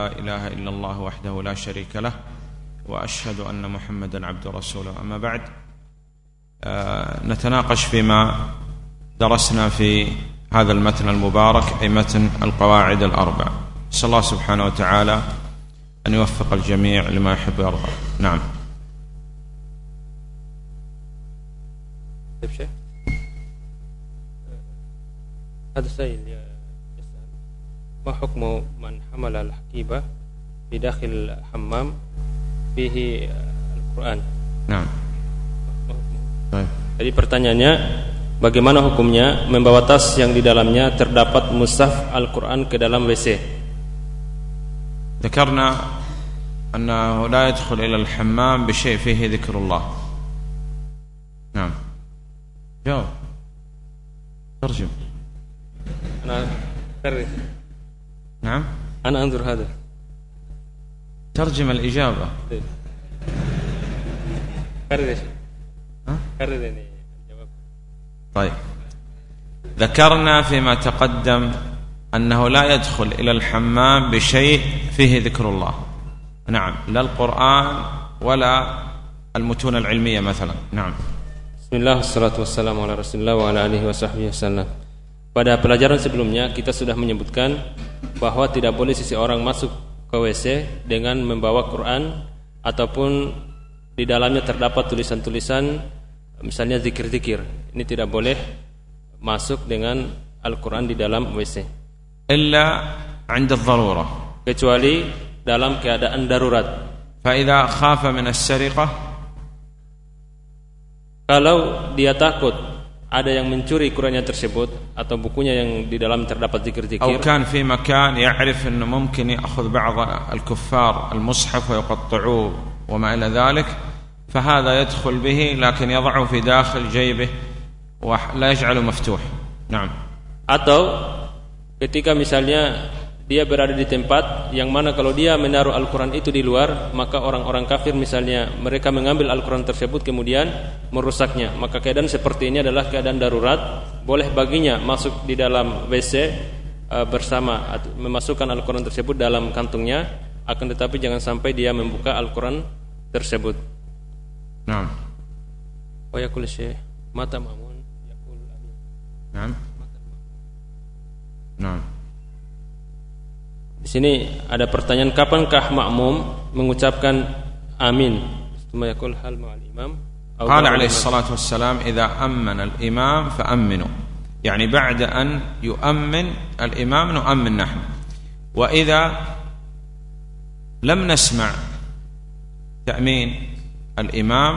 لا إله إلا الله وحده لا شريك له وأشهد أن محمدا عبد رسوله. أما بعد آه، نتناقش فيما درسنا في هذا المتن المبارك أي متن القواعد الأربع. نسأل الله سبحانه وتعالى أن يوفق الجميع لما يحب ويرضى. نعم. طيب هذا يسأل ما حكم من حمل الحقيبة في داخل الحمام فيه القرآن نعم طيب Jadi pertanyaannya bagaimana hukumnya membawa tas yang di dalamnya terdapat mushaf Al-Qur'an ke dalam WC? ذكرنا أنه لا يدخل إلى الحمام بشيء فيه ذكر الله نعم جاوب ترجم Ana كرر نعم. أنا أنظر هذا. ترجم الإجابة. طيب. كرر يا شيخ ها؟ كرر يعني الجواب. طيب. ذكرنا فيما تقدم أنه لا يدخل إلى الحمام بشيء فيه ذكر الله. نعم. لا القرآن ولا المتون العلمية مثلا. نعم. Bismillah, wassalatu wassalamu ala rasulillah wa ala alihi wa sahbihi wasallam Pada pelajaran sebelumnya kita sudah menyebutkan bahwa tidak boleh sisi orang masuk ke WC dengan membawa Quran ataupun di dalamnya terdapat tulisan-tulisan misalnya zikir-zikir. Ini tidak boleh masuk dengan Al-Quran di dalam WC. Illa 'inda darurah Kecuali dalam keadaan darurat. Fa'idha khafa min as-sariqah kalau dia takut ada yang mencuri Qurannya tersebut atau bukunya yang di dalam terdapat أو zikir-zikir كان في مكان يعرف أنه ممكن يأخذ بعض الكفار المصحف ويقطعوه وما إلى ذلك فهذا يدخل به لكن يضعه في داخل جيبه ولا يجعله مفتوح نعم Atau ketika misalnya dia berada di tempat yang mana kalau dia menaruh Al-Quran itu di luar maka orang-orang kafir misalnya mereka mengambil Al-Quran tersebut kemudian merusaknya. Maka keadaan seperti ini adalah keadaan darurat. Boleh baginya masuk di dalam WC e, bersama memasukkan Al-Quran tersebut dalam kantungnya. Akan tetapi jangan sampai dia membuka Al-Quran tersebut. Nah Wa yakul mata mamun yakul Nah Di sini ada pertanyaan kapankah makmum mengucapkan amin? Tsumma yaqul hal ma'al imam? Atau قال ba'da عليه imam? الصلاة والسلام إذا أمن الإمام فأمنوا يعني بعد أن يؤمن الإمام نؤمن نحن وإذا لم نسمع تأمين الإمام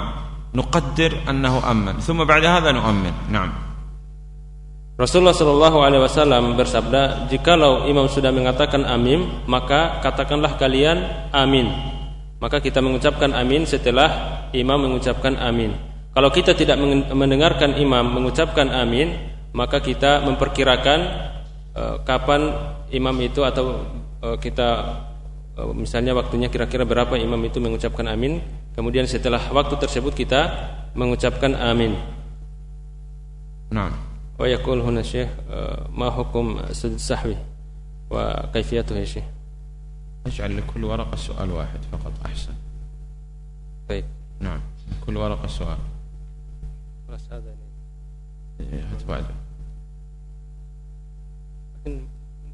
نقدر أنه أمن ثم بعد هذا نؤمن نعم Rasulullah Shallallahu Alaihi Wasallam bersabda, jikalau imam sudah mengatakan amin, maka katakanlah kalian amin. Maka kita mengucapkan amin setelah imam mengucapkan amin. Kalau kita tidak mendengarkan imam mengucapkan amin, maka kita memperkirakan e, kapan imam itu atau e, kita e, misalnya waktunya kira-kira berapa imam itu mengucapkan amin. Kemudian setelah waktu tersebut kita mengucapkan amin. Nah. ويقول هنا الشيخ آه، ما حكم سجد السحوي وكيفيته يا شيخ؟ أجعل لكل ورقة سؤال واحد فقط أحسن. طيب. نعم كل ورقة سؤال. خلاص هذا يعني. إيه، هات بعده. لكن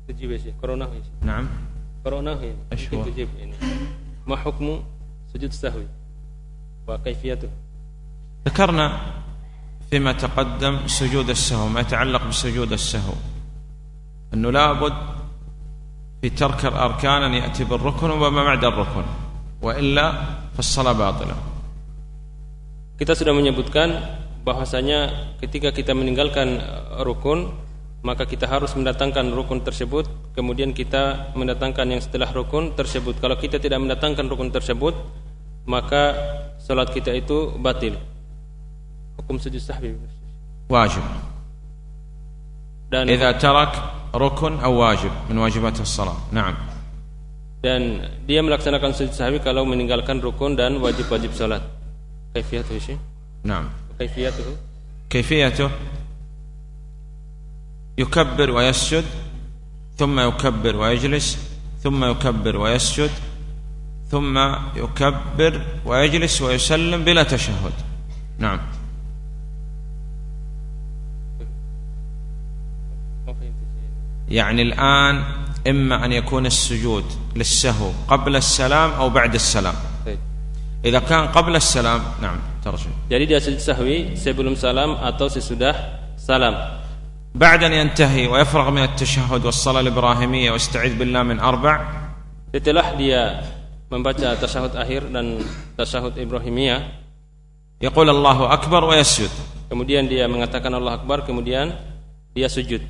تجيب يا شيخ يا شيخ. نعم. قرأناه يعني. إيش ممكن هو؟ تجيب يعني. ما حكم سجود السهو وكيفيته؟ ذكرنا فيما تقدم سجود السهو ما يتعلق بسجود السهو أنه لابد في ترك الأركان أن يأتي بالركن وما بعد الركن وإلا فالصلاة باطلة kita sudah menyebutkan bahwasanya ketika kita meninggalkan eh, rukun maka kita harus mendatangkan rukun tersebut kemudian kita mendatangkan yang setelah rukun tersebut kalau kita tidak mendatangkan rukun tersebut maka salat kita itu batil Hukum sujud sahwi واجب dan إذا ترك ركن أو واجب من واجبات الصلاة نعم dan dia melaksanakan sujud sahwi kalau meninggalkan rukun dan wajib-wajib salat kaifiyatuhu sih نعم kaifiyatuhu كيفيته يكبر ويسجد ثم يكبر ويجلس ثم يكبر ويسجد ثم يكبر ويجلس ويسلم بلا تشهد نعم يعني الآن إما أن يكون السجود للسهو قبل السلام أو بعد السلام إذا كان قبل السلام نعم ترجم Jadi dia sujud sahwi sebelum salam atau sesudah salam. بعد أن ينتهي ويفرغ من التشهد والصلاة الإبراهيمية واستعيذ بالله من أربع Setelah dia membaca tasyahud akhir dan tasyahud Ibrahimiyah, يقول الله أكبر ويسجد kemudian dia mengatakan Allah Akbar, kemudian dia sujud.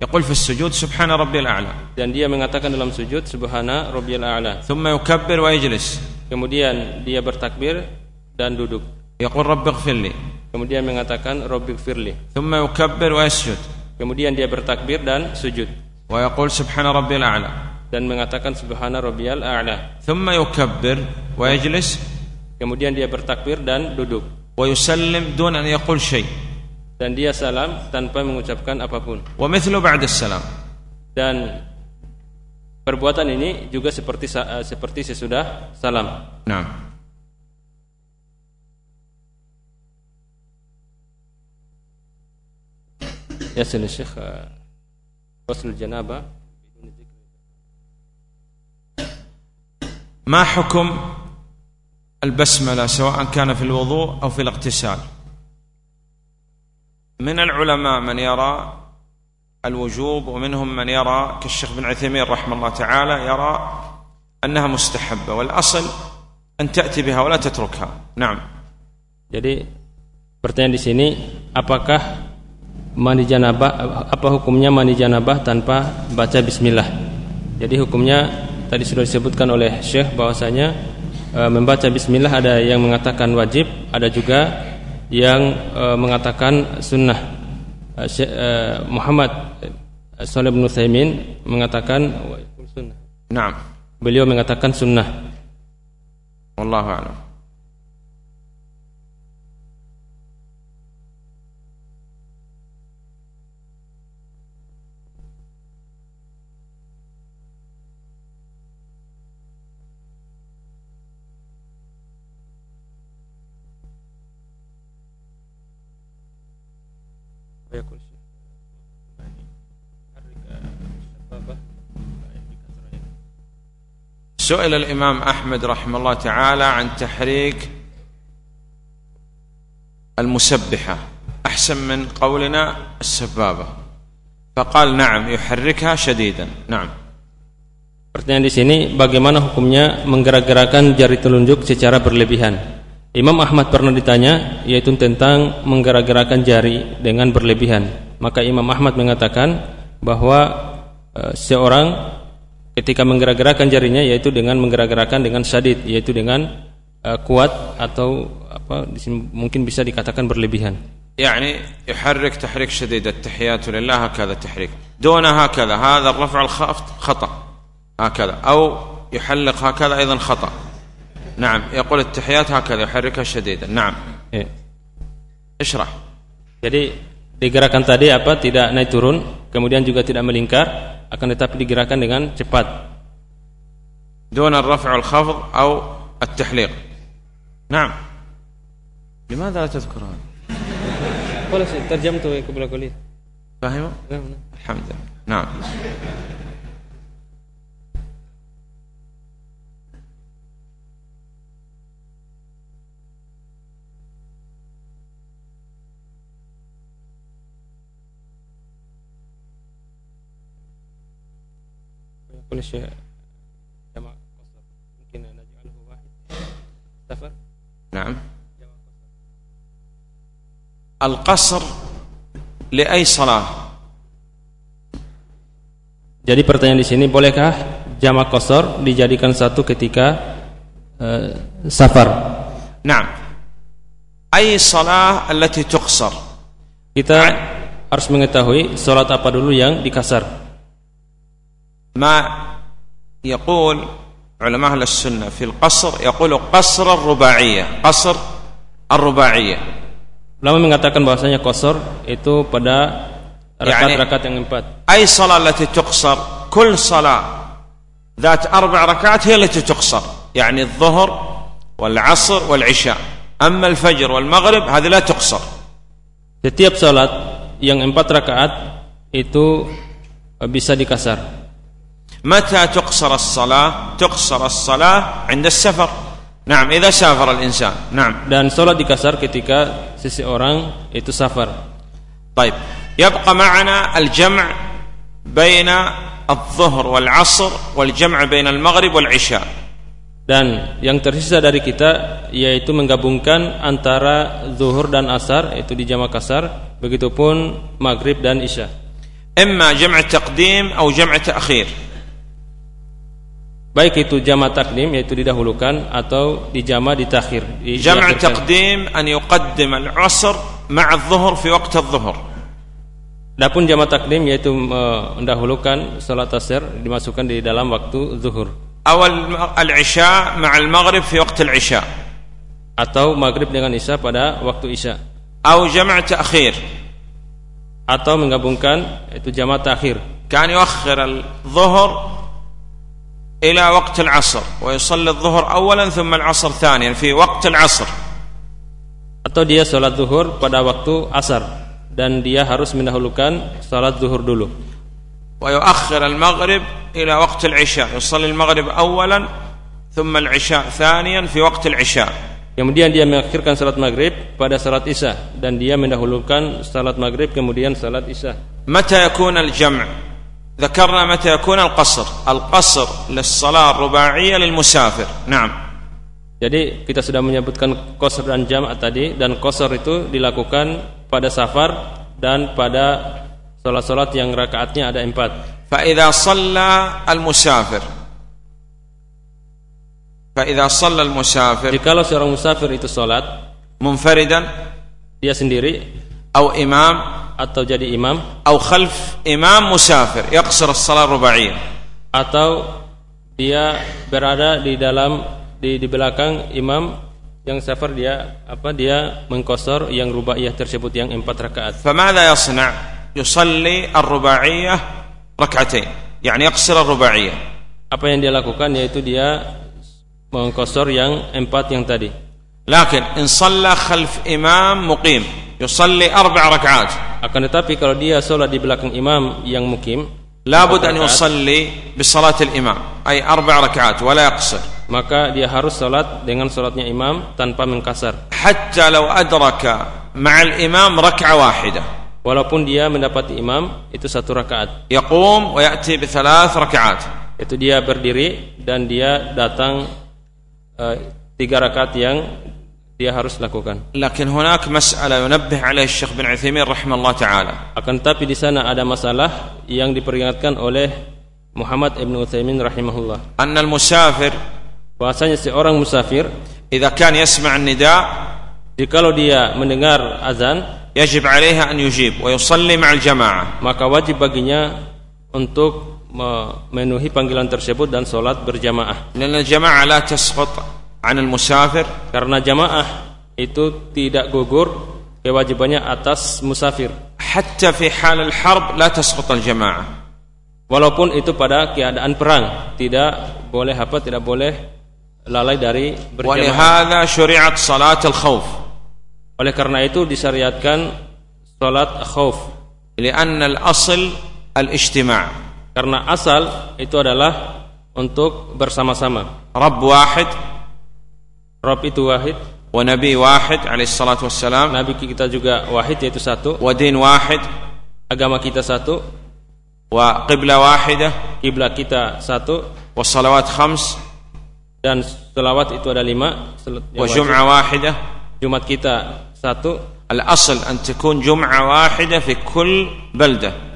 يقول في السجود سبحان ربي الأعلى Dan dia mengatakan dalam sujud subhana rabbil a'la. ثم يكبر ويجلس. Kemudian dia bertakbir dan duduk. Yaqul rabbighfirli. Kemudian mengatakan رب اغفر لي ثم يكبر ويسجد Kemudian dia bertakbir dan sujud. ويقول سبحان ربي الأعلى. Dan mengatakan subhana rabbiyal a'la. ثم يكبر ويجلس. Kemudian dia bertakbir dan duduk. ويسلم دون أن يقول شيء dan dia salam tanpa mengucapkan apapun. ومثله بعد السلام Dan perbuatan ini juga seperti sa- eh, seperti sesudah salam. نعم يسأل الشيخ آه، غسل الجنابة ما حكم البسملة سواء كان في الوضوء أو في الاغتسال من العلماء من يرى الوجوب ومنهم من يرى كالشيخ بن عثيمين رحمه الله تعالى يرى أنها مستحبة والأصل أن تأتي بها ولا تتركها نعم Jadi pertanyaan di sini apakah mandi janabah apa hukumnya mandi janabah tanpa baca bismillah. Jadi hukumnya tadi sudah disebutkan oleh Syekh bahwasanya e, membaca bismillah ada yang mengatakan wajib, ada juga yang uh, mengatakan sunnah uh, uh, Muhammad Saleh bin Utsaimin mengatakan sunnah. Naam. Beliau mengatakan sunnah. Wallahu a'lam. سئل الإمام أحمد رحمه الله تعالى عن تحريك المسبحة أحسن من قولنا السبابة فقال نعم يحركها شديدا نعم Pertanyaan di sini bagaimana hukumnya menggerak-gerakan jari telunjuk secara berlebihan? Imam Ahmad pernah ditanya yaitu tentang menggerak-gerakan jari dengan berlebihan. Maka Imam Ahmad mengatakan bahwa e, seorang ketika menggerak-gerakan jarinya yaitu dengan menggerak-gerakan dengan syadid yaitu dengan e, kuat atau apa di sini mungkin bisa dikatakan berlebihan. يعني يحرك تحريك شديد التحيات لله هكذا تحريك دون هكذا هذا الرفع الخفض خطأ هكذا أو يحلق هكذا أيضا خطأ نعم يقول التحيات هكذا يحركها شديدا نعم Ya. اشرح Jadi digerakan tadi apa tidak naik turun, kemudian juga tidak melingkar, akan tetapi digerakkan dengan cepat. دون الرفع والخفض أو التحليق نعم لماذا لا تذكر هذا Boleh sih, terjam tuh ke belah kulit. فاهمه الحمد لله نعم Boleh sih. Jamak qasar. Mungkin naj'aluhu wahid. Safar. نعم القصر لأي صلاة Jadi pertanyaan di sini bolehkah jamak qasar dijadikan satu ketika eh, safar? نعم أي صلاة التي تقصر Kita harus mengetahui salat apa dulu yang dikasar. ما يقول علماء أهل السنة في القصر يقول قصر الرباعية قصر الرباعية Ulama mengatakan bahwasanya qasar itu pada rakaat-rakaat yang empat. أي صلاة التي تقصر كل صلاة ذات أربع ركعات هي التي تقصر يعني الظهر والعصر والعشاء أما الفجر والمغرب هذه لا تقصر Setiap salat yang empat rakaat itu bisa dikasar. متى تقصر الصلاة تقصر الصلاة عند السفر نعم إذا سافر الإنسان نعم Dan salat dikasar ketika seseorang itu safar. طيب يبقى معنا الجمع بين الظهر والعصر والجمع بين المغرب والعشاء Dan yang tersisa dari kita yaitu menggabungkan antara zuhur dan asar itu di jama kasar, begitupun maghrib dan isya. إما جمع تقديم أو جمع تأخير baik itu jama takdim yaitu didahulukan atau dijama ditakhir di jama takdim an yuqaddim al-'asr ma'a dhuhr fi waqt adh-dhuhr. Adapun jama takdim yaitu mendahulukan salat asar dimasukkan di dalam waktu zuhur. Awal al-'isya ma'a maghrib fi waqt al-'isya. Atau maghrib dengan isya pada waktu isya. Atau jama' ta'khir. Atau menggabungkan itu jama ta'khir. Kan yuakhir al-dhuhr إلى وقت العصر ويصلي الظهر أولا ثم العصر ثانيا في وقت العصر atau dia salat zuhur pada waktu asar dan dia harus mendahulukan salat zuhur dulu ويؤخر المغرب إلى وقت العشاء يصلي المغرب أولا ثم العشاء ثانيا في وقت العشاء kemudian dia mengakhirkan salat maghrib pada salat isya dan dia mendahulukan salat maghrib kemudian salat isya متى يكون الجمع ذكرنا متى يكون القصر القصر للصلاة الرباعية للمسافر نعم jadi kita sudah menyebutkan qasr dan jam' tadi dan qasr itu dilakukan pada safar dan pada salat-salat yang rakaatnya ada empat فإذا صلى المسافر فإذا صلى المسافر Jikalau seorang musafir itu salat منفردا dia sendiri أو إمام atau jadi imam atau khalf imam musafir yaqsir as-salat rubaiyah atau dia berada di dalam di, di belakang imam yang safar dia apa dia mengkosor yang rubaiyah tersebut yang empat rakaat. Famadha yasna' yusalli ar-rubaiyah rak'atain. Yani yaqsir ar-rubaiyah. Apa yang dia lakukan yaitu dia mengkosor yang empat yang tadi. Lakin in shalla khalf imam muqim yusalli arba' rak'at. Akan tetapi kalau dia sholat di belakang imam yang mukim, labud an yusalli bi salatil imam, ay arba' rak'at wa la yaqsir. Maka dia harus salat dengan salatnya imam tanpa mengkasar. Hatta law adraka ma'al imam rak'a wahidah. Walaupun dia mendapati imam itu satu rakaat. Yaqum wa ya'ti bi thalath rak'at. Itu dia berdiri dan dia datang uh, tiga rakaat yang dia harus lakukan. Lakin hunak masalah yunabbih alaihi Syekh bin Utsaimin rahimallahu taala. Akan tapi di sana ada masalah yang diperingatkan oleh Muhammad ibn Utsaimin rahimahullah. Annal musafir bahasanya seorang musafir jika kan yasma' nida jikalau dia mendengar azan yajib alaiha an yujib wa yusalli ma'al jamaah maka wajib baginya untuk memenuhi panggilan tersebut dan solat berjamaah. Lana jamaah la tasqut anil musafir. Karena jamaah itu tidak gugur kewajibannya atas musafir. Hatta fi halal harb la tasqut al jamaah. Walaupun itu pada keadaan perang tidak boleh apa tidak boleh lalai dari berjamaah. Walihada syari'at salat al oleh karena itu disyariatkan salat khawf. Li'anna al asl al ijtima' karena asal itu adalah untuk bersama-sama. Rabb wahid. Rob itu wahid. Wa nabi wahid alaihi salatu wassalam. Nabi kita juga wahid yaitu satu. Wa din wahid. Agama kita satu. Wa qibla wahidah qibla kita satu. Wa salawat khams. Dan selawat itu ada lima. Wa jum'ah wahidah jumat kita satu. Al asal an takun jum'ah wahidah fi kull baldah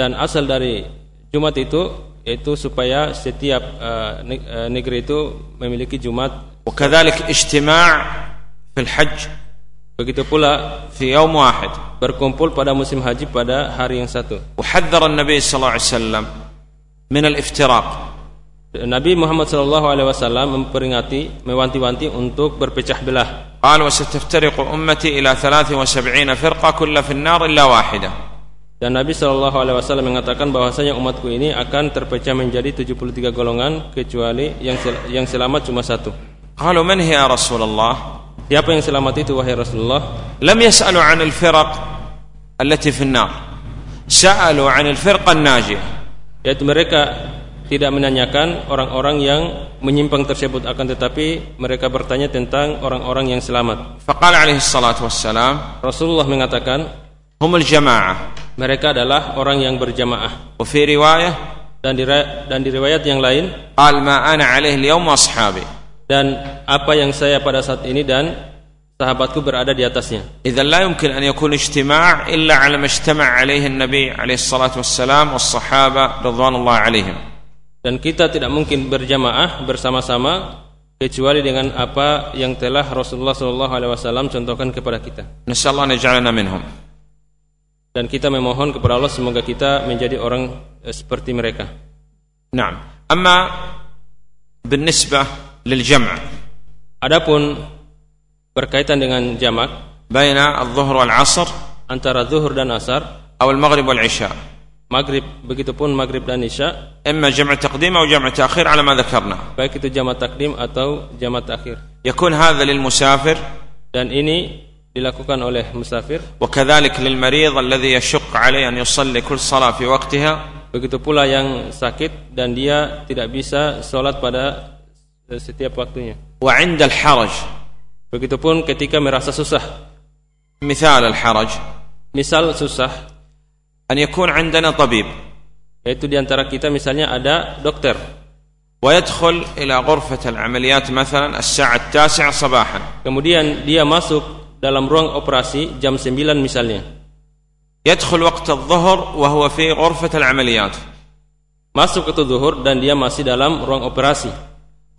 dan asal dari jumat itu yaitu supaya setiap uh, negeri itu memiliki jumat وكذلك اجتماع في الحج begitu pula في يوم واحد berkumpul pada musim haji pada hari yang satu وحذر النبي صلى الله عليه وسلم من الافتراق Nabi Muhammad SAW memperingati mewanti-wanti untuk berpecah belah قال وستفترق أمتي إلى ثلاث وسبعين فرقة كل في النار إلا واحدة Dan Nabi Shallallahu Alaihi Wasallam mengatakan bahwasanya umatku ini akan terpecah menjadi 73 golongan kecuali yang sel yang selamat cuma satu. Halo man ya Rasulullah? Siapa yang selamat itu wahai Rasulullah? Lam yas'alu 'anil firaq allati fin nar. Sa'alu 'anil firqan najiyah. Yaitu mereka tidak menanyakan orang-orang yang menyimpang tersebut akan tetapi mereka bertanya tentang orang-orang yang selamat. Faqala alaihi salatu wassalam, Rasulullah mengatakan, "Humul jamaah." Mereka adalah orang yang berjamaah. Wa fi riwayah dan di dan di riwayat yang lain, "Al ma ana alaihi al-yawm ashabi." dan apa yang saya pada saat ini dan sahabatku berada di atasnya. إذا لا يمكن أن يكون اجتماع إلا على ما اجتمع عليه النبي عليه الصلاة والسلام والصحابة رضوان الله عليهم Dan kita tidak mungkin berjamaah bersama-sama kecuali dengan apa yang telah Rasulullah Shallallahu Alaihi Wasallam contohkan kepada kita. نسأل الله أن يجعلنا منهم Dan kita memohon kepada Allah semoga kita menjadi orang eh, seperti mereka. نعم أما بالنسبة للجمع Adapun berkaitan dengan jamak بين الظهر والعصر antara zuhur dan asar, أو المغرب والعشاء maghrib begitupun maghrib dan isya, إما جمع تقديم أو جمع تأخير على ما ذكرنا baik itu jamak takdim atau jamak takhir. يكون هذا للمسافر Dan ini dilakukan oleh musafir, وكذلك للمريض الذي يشق عليه أن يصلي كل صلاة في وقتها begitu pula yang sakit dan dia tidak bisa sholat pada eh, setiap waktunya. Wa indal haraj. Begitupun ketika merasa susah. Misal al-haraj. Misal susah. An yakun 'indana tabib. Yaitu di antara kita misalnya ada dokter. Wa yadkhul ila ghurfat al-'amaliyat mathalan as-sa'at tasi'a sabahan. Kemudian dia masuk dalam ruang operasi jam 9 misalnya. Yadkhul waqt adh-dhuhr wa huwa fi ghurfat al-'amaliyat. Masuk waktu zuhur dan dia masih dalam ruang operasi.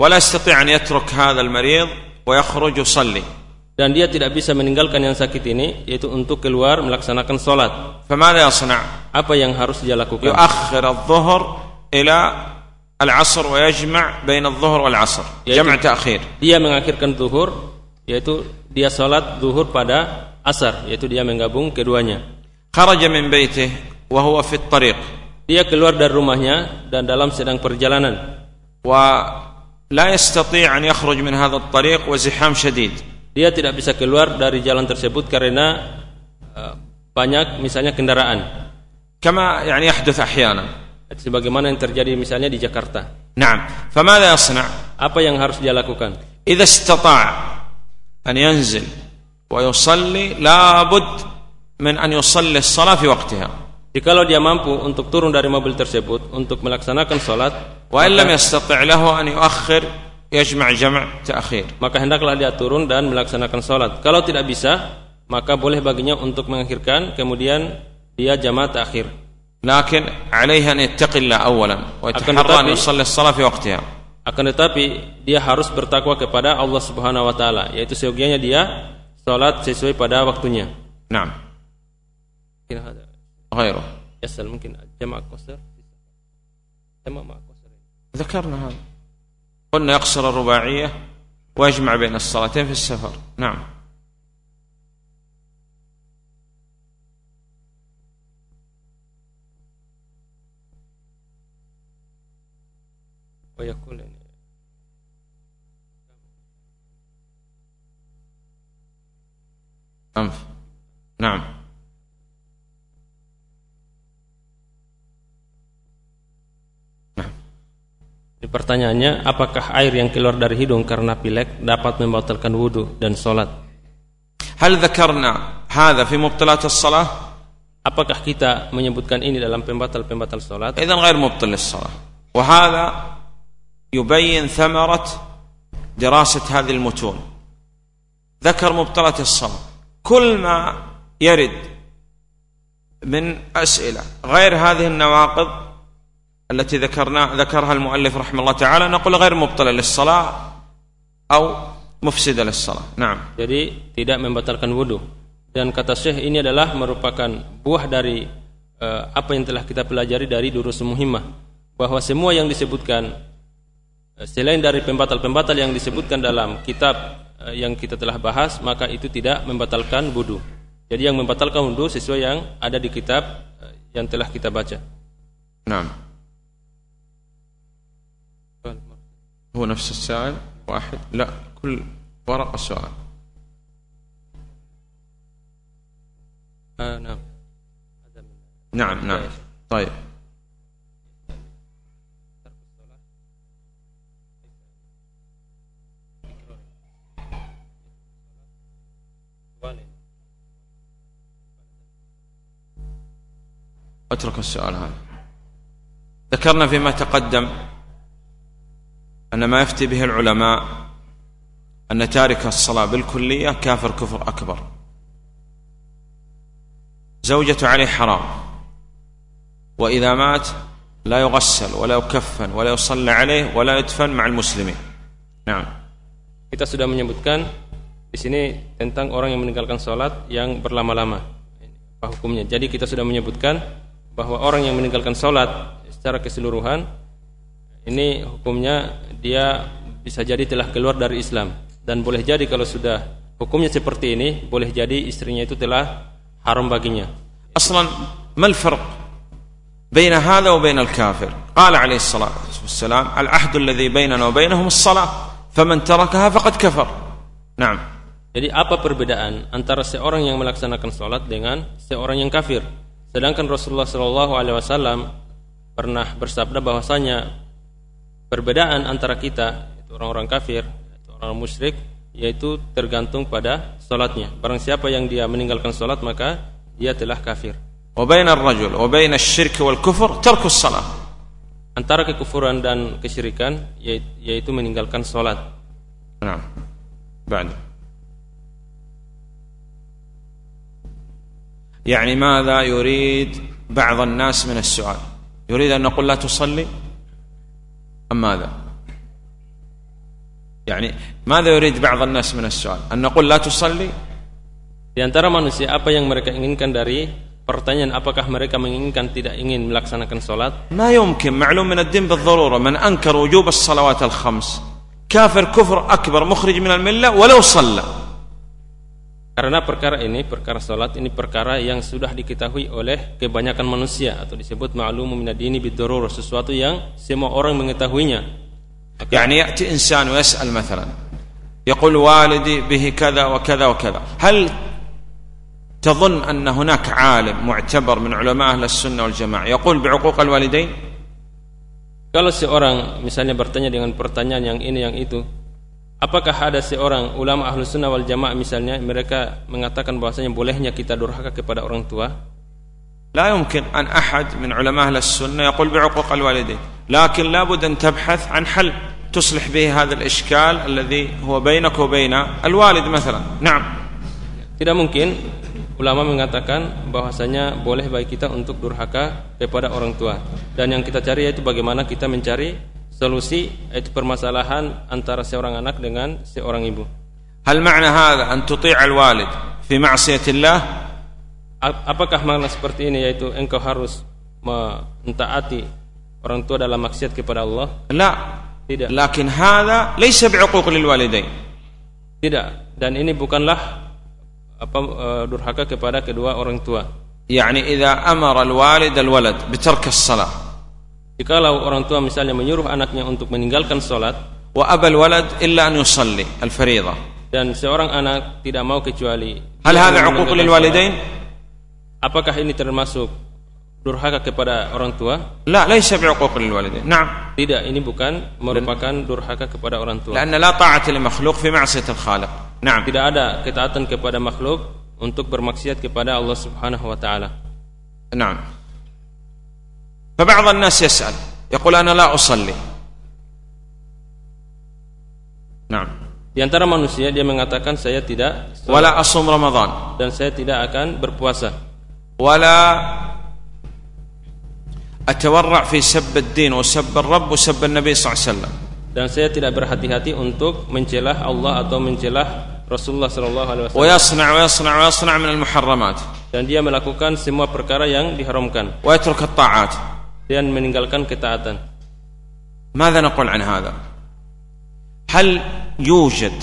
ولا يستطيع أن يترك هذا المريض ويخرج يصلي Dan dia tidak bisa meninggalkan yang sakit ini yaitu untuk keluar melaksanakan sholat. فماذا يصنع Apa yang harus dia lakukan? يؤخر الظهر إلى العصر ويجمع بين الظهر والعصر يجب. جمع تأخير Dia mengakhirkan zuhur yaitu dia sholat zuhur pada asar yaitu dia menggabung keduanya. خرج من بيته وهو في الطريق Dia keluar dari rumahnya dan dalam sedang perjalanan. ولا يستطيع أن يخرج من هذا الطريق وزحام شديد Dia tidak bisa keluar dari jalan tersebut karena eh, banyak misalnya kendaraan. كما يعني يحدث أحيانا Sebagaimana yang terjadi misalnya di Jakarta. نعم فماذا يصنع Apa yang harus dia lakukan? إذا استطاع أن ينزل ويصلي لابد من أن يصلي الصلاة في وقتها Jikalau dia mampu untuk turun dari mobil tersebut untuk melaksanakan sholat, وإن لم يستطع له أن يؤخر يجمع جمع تأخير Maka hendaklah dia turun dan melaksanakan salat. Kalau tidak bisa, maka boleh baginya untuk mengakhirkan kemudian dia jama' ta'khir. Lakin عليه أن yattaqillah الله أولا ويتحرى أن yusalli الصلاة في وقتها. Akan tetapi dia harus bertakwa kepada Allah Subhanahu wa taala, yaitu seyogianya dia salat sesuai pada waktunya. Naam. Mungkin ada. Ghairu. Yasal mungkin jamak qasar. Jama' ذكرنا هذا. قلنا يقصر الرباعية ويجمع بين الصلاتين في السفر. نعم. ويقول يعني أنف. نعم. pertanyaannya, apakah air yang keluar dari hidung karena pilek dapat membatalkan wudhu dan sholat? هل ذكرنا هذا في مبطلات الصلاة Apakah kita menyebutkan ini dalam pembatal-pembatal sholat? إذن غير مبطل للصلاة وهذا يبين ثمرة دراسة هذه المتون ذكر مبطلات الصلاة كل ما يرد من أسئلة غير هذه النواقض التي ذكرنا ذكرها المؤلف رحمه الله تعالى نقول غير مبطلة للصلاة أو مفسدة للصلاة نعم Jadi tidak membatalkan wudhu. Dan kata Syekh ini adalah merupakan buah dari eh, apa yang telah kita pelajari dari Durus Muhimmah. Bahwa semua yang disebutkan eh, selain dari pembatal-pembatal yang disebutkan dalam kitab eh, yang kita telah bahas, maka itu tidak membatalkan wudhu. Jadi yang membatalkan wudhu sesuai yang ada di kitab eh, yang telah kita baca. نعم هو نفس السائل واحد لا كل ورقة سؤال. آه نعم. نعم نعم. طيب. أترك السؤال هذا. ذكرنا فيما تقدم. أن ما يفتي به العلماء أن تارك الصلاة بالكلية كافر كفر أكبر زوجة عليه حرام وإذا مات لا يغسل ولا يكفن ولا يصلى عليه ولا يدفن مع المسلمين نعم kita sudah menyebutkan di sini tentang orang yang meninggalkan sholat yang berlama-lama apa hukumnya jadi kita sudah menyebutkan bahwa orang yang meninggalkan sholat secara keseluruhan ini hukumnya dia bisa jadi telah keluar dari Islam dan boleh jadi kalau sudah hukumnya seperti ini boleh jadi istrinya itu telah haram baginya. Aslan mal farq بين هذا وبين الكافر قال عليه الصلاة والسلام العهد الذي بيننا وبينهم الصلاة فمن تركها فقد كفر نعم Jadi apa perbedaan antara seorang yang melaksanakan sholat dengan seorang yang kafir? Sedangkan Rasulullah Shallallahu Alaihi Wasallam pernah bersabda bahwasanya perbedaan antara kita itu orang-orang kafir, itu orang musyrik, yaitu tergantung pada sholatnya. Barang siapa yang dia meninggalkan sholat maka dia telah kafir. rajul wal-kufur Antara kekufuran dan kesyirikan yaitu meninggalkan sholat. Nah, يعني ماذا يريد بعض الناس من السؤال يريد أن نقول لا تصلي أم ماذا يعني ماذا يريد بعض الناس من السؤال أن نقول لا تصلي Di antara manusia apa yang mereka inginkan dari pertanyaan apakah mereka menginginkan tidak ingin melaksanakan salat? ما يمكن معلوم من الدين بالضرورة من أنكر وجوب الصلوات الخمس كافر كفر أكبر مخرج من الملة ولو صلى Karena perkara ini, perkara salat ini perkara yang sudah diketahui oleh kebanyakan manusia atau disebut ma'lumu minad-dini bidurur, sesuatu yang semua orang mengetahuinya. يعني يأتي إنسان ويسأل مثلا يقول والدي به كذا وكذا وكذا هل تظن أن هناك عالم معتبر من علماء أهل السنة والجماعة يقول بعقوق الوالدين Kalau seorang misalnya bertanya dengan pertanyaan yang ini yang itu, Apakah ada seorang ulama ahlu sunnah wal jamaah misalnya mereka mengatakan bahwasanya bolehnya kita durhaka kepada orang tua? لا يمكن أن أحد من علماء أهل السنة يقول بعقوق الوالدين لكن لابد أن تبحث عن حل تصلح به هذا الإشكال الذي هو بينك وبين الوالد مثلا نعم tidak mungkin ulama mengatakan bahwasanya boleh bagi kita untuk durhaka kepada orang tua dan yang kita cari yaitu bagaimana kita mencari solusi itu permasalahan antara seorang anak dengan seorang ibu. Hal makna هذا أن تطيع الوالد في معصية الله? Apakah makna seperti ini yaitu engkau harus mentaati orang tua dalam maksiat kepada Allah? لا. Tidak. Lakin هذا ليس بعقوق للوالدين. Tidak. Dan ini bukanlah apa uh, durhaka kepada kedua orang tua. يعني إذا أمر الوالد الولد بترك الصلاة Jikalau orang tua misalnya menyuruh anaknya untuk meninggalkan sholat, wa abal walad illa an yusalli al fariidah. Dan seorang anak tidak mau kecuali Hal hadha 'uquq lil walidain? Apakah ini termasuk durhaka kepada orang tua? La, laysa bi'uquq lil walidain. Na'am. Tidak, ini bukan merupakan durhaka kepada orang tua. Karena la ta'ata li makhluq fi ma'siyati al-khaliq. Na'am. Tidak ada ketaatan kepada makhluk untuk bermaksiat kepada Allah Subhanahu wa taala. Na'am. فبعض الناس يسأل يقول أنا لا أصلي نعم Di antara manusia dia mengatakan saya tidak wala asum Ramadan dan saya tidak akan berpuasa. Wala atawarra fi sabb ad-din wa sabb ar-rabb wa sabb an-nabi sallallahu Dan saya tidak berhati-hati untuk mencelah Allah atau mencelah Rasulullah sallallahu alaihi wasallam. Wa yasna' wa yasna' wa yasna' min al-muharramat. Dan dia melakukan semua perkara yang diharamkan. Wa yatruk at-ta'at. dan meninggalkan ketaatan. ماذا نقول عن هذا؟ هل يوجد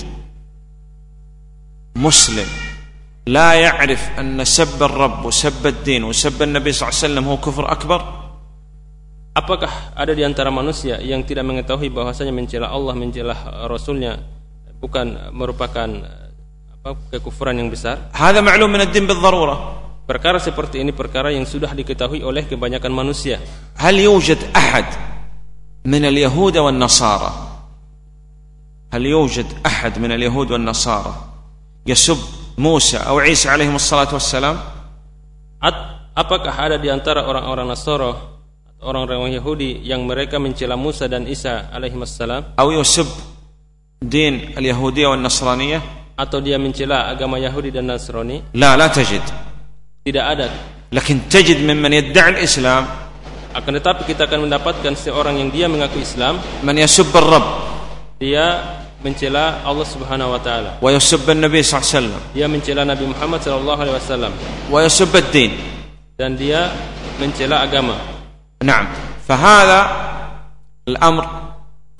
مسلم لا يعرف أن سب الرب وسب الدين وسب النبي صلى الله عليه وسلم هو كفر أكبر Apakah ada di antara manusia yang tidak mengetahui bahwasanya mencela Allah, mencela Rasulnya bukan merupakan apa, kekufuran yang besar? هذا معلوم من الدين بالضرورة Perkara seperti ini perkara yang sudah diketahui oleh kebanyakan manusia. هل يوجد أحد من اليهود والنصارى هل يوجد أحد من اليهود والنصارى يسب موسى أو عيسى عليهم الصلاة والسلام apakah ada di antara orang-orang Nasara atau orang-orang Yahudi yang mereka mencela Musa dan Isa alaihissalam أو يسب دين اليهودية والنصرانية atau dia mencela agama Yahudi dan Nasrani? لا لا تجد Tidak ada. لكن تجد ممن يدعي الإسلام Akan tetapi kita akan mendapatkan seorang yang dia mengaku Islam, من يسب الرب dia mencela Allah Subhanahu wa taala. ويسب النبي صلى الله عليه وسلم Dia mencela Nabi Muhammad sallallahu alaihi wasallam ويسب الدين dan dia mencela agama. نعم فهذا الأمر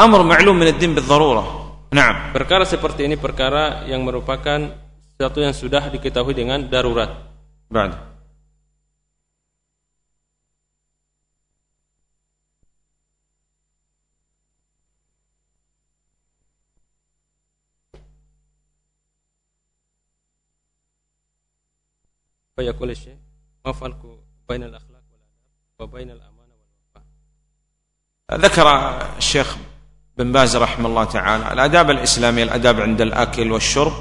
أمر معلوم من الدين بالضرورة نعم Perkara seperti ini perkara yang merupakan sesuatu yang sudah diketahui dengan darurat. بعد فيقول الشيخ ما فرق بين الأخلاق والآداب وبين الأمانة والوفاء ذكر الشيخ بن باز رحمه الله تعالى الآداب الإسلامية الآداب عند الأكل والشرب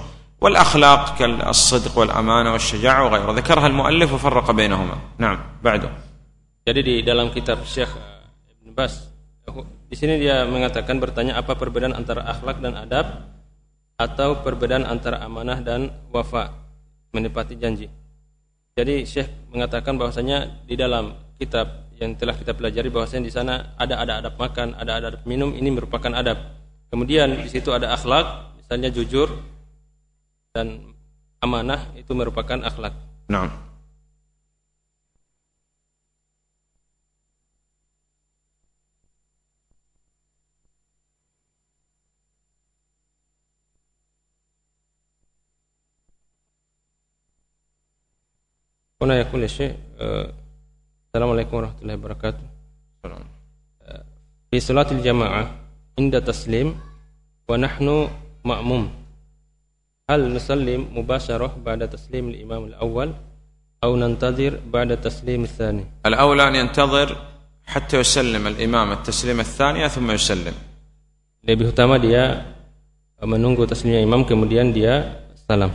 والأخلاق كالصدق والأمانة والشجاعة وغيره ذكرها المؤلف وفرق بينهما نعم بعده Jadi di dalam kitab Syekh eh, Ibn Bas di sini dia mengatakan bertanya apa perbedaan antara akhlak dan adab atau perbedaan antara amanah dan wafa menepati janji. Jadi Syekh mengatakan bahwasanya di dalam kitab yang telah kita pelajari bahwasanya di sana ada ada adab makan, ada ada adab minum, ini merupakan adab. Kemudian di situ ada akhlak, misalnya jujur dan amanah itu merupakan akhlak. Nah. هنا يقول الشيخ آه، السلام عليكم ورحمة الله وبركاته. في صلاة الجماعة عند تسليم ونحن مأموم. هل نسلم مباشرة بعد تسليم الإمام الأول أو ننتظر بعد تسليم الثاني؟ الأولى أن ينتظر حتى يسلم الإمام التسليم الثانية ثم يسلم. Lebih utama dia menunggu taslimnya imam kemudian dia salam.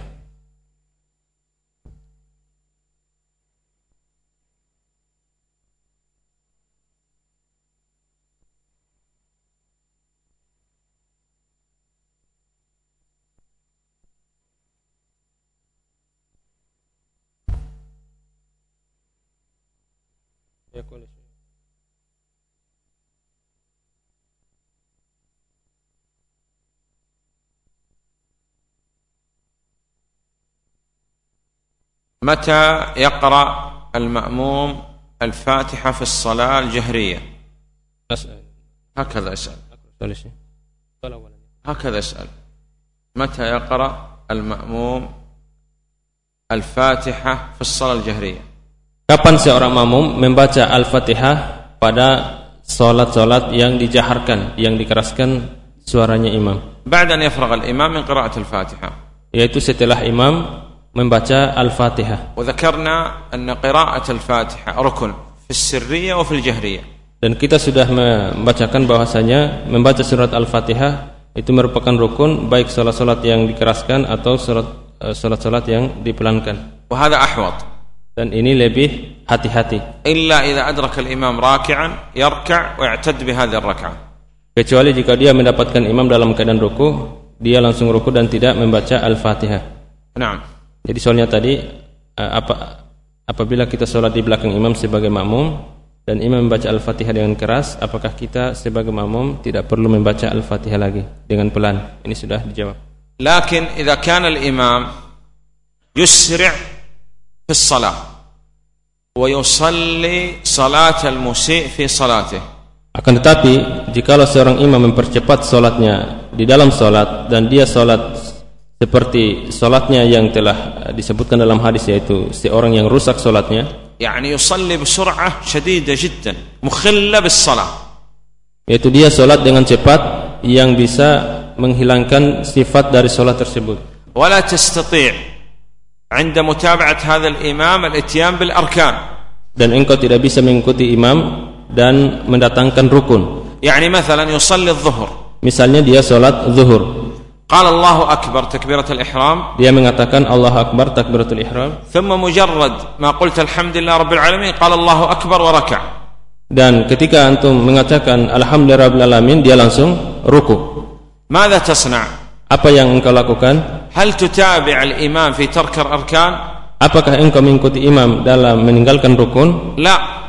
متى يقرأ المأموم الفاتحة في الصلاة الجهرية أسأل هكذا أسأل أقرأ الشيخ قال أولا هكذا أسأل متى يقرأ المأموم الفاتحة في الصلاة الجهرية Kapan seorang makmum membaca Al-Fatihah pada salat-salat yang dijaharkan, yang dikeraskan suaranya imam, بعد أن يفرغ الإمام من قراءة الفاتحة yaitu setelah imam membaca Al-Fatihah. وذكرنا أن قراءة الفاتحة ركن في السرية وفي الجهرية Dan kita sudah membacakan bahwasanya membaca surat Al-Fatihah itu merupakan rukun baik salat-salat yang dikeraskan atau salat eh, salat-salat yang dipelankan. وهذا أحوط Dan ini lebih hati-hati. إلا إذا أدرك الإمام راكعا يركع ويعتد بهذه الركعة Kecuali jika dia mendapatkan imam dalam keadaan ruku, dia langsung ruku dan tidak membaca Al-Fatihah. نعم Jadi soalnya tadi eh, apa apabila kita sholat di belakang imam sebagai makmum dan imam membaca Al-Fatihah dengan keras, apakah kita sebagai makmum tidak perlu membaca Al-Fatihah lagi dengan pelan? Ini sudah dijawab. Lakin jika kana al-imam yusri' fi as-salah wa yusalli salat al-musi' fi salatihi akan tetapi, jikalau seorang imam mempercepat sholatnya di dalam sholat dan dia sholat seperti solatnya yang telah disebutkan dalam hadis yaitu seorang yang rusak solatnya يعني يصلي بسرعة شديدة جدا مخلة بالصلاة yaitu dia solat dengan cepat yang bisa menghilangkan sifat dari solat tersebut ولا تستطيع عند متابعة هذا الإمام الاتيان بالأركان dan engkau tidak bisa mengikuti imam dan mendatangkan rukun يعني مثلا يصلي الظهر misalnya dia solat zuhur Qala Allahu akbar takbiratul ihram. Dia mengatakan Allah akbar takbiratul ihram. Thumma mujarrad ma qulta alhamdulillah rabbil akbar wa. Dan ketika antum mengatakan alhamdulillah rabbil alamin dia langsung ruku. Apa yang engkau lakukan? Hal tutabi' al-imam fi tark Apakah engkau mengikuti imam dalam meninggalkan rukun? La.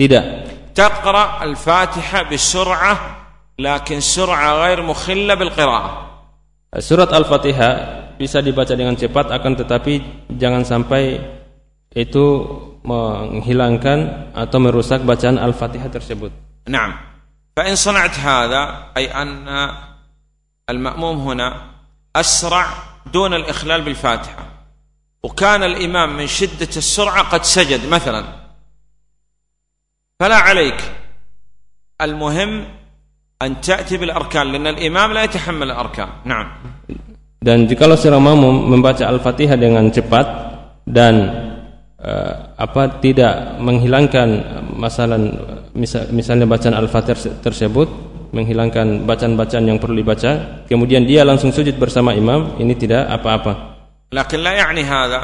Tidak. Taqra al-Fatihah bisur'ah lakin sur'ah ghair mukhilla. surat al-fatihah bisa dibaca dengan cepat akan tetapi jangan sampai itu menghilangkan atau merusak bacaan al-fatihah tersebut نعم فإن صنعت هذا أي أن المأموم هنا أسرع دون الإخلال بالفاتحة وكان الإمام من شدة السرعة قد سجد مثلا فلا عليك المهم أن تأتي بالأركان لأن الإمام لا يتحمل الأركان نعم dan jikalau seorang makmum membaca al-fatihah dengan cepat dan eh, apa tidak menghilangkan masalah misal, misalnya bacaan al-fatihah tersebut menghilangkan bacaan-bacaan yang perlu dibaca kemudian dia langsung sujud bersama imam ini tidak apa-apa لكن لا يعني هذا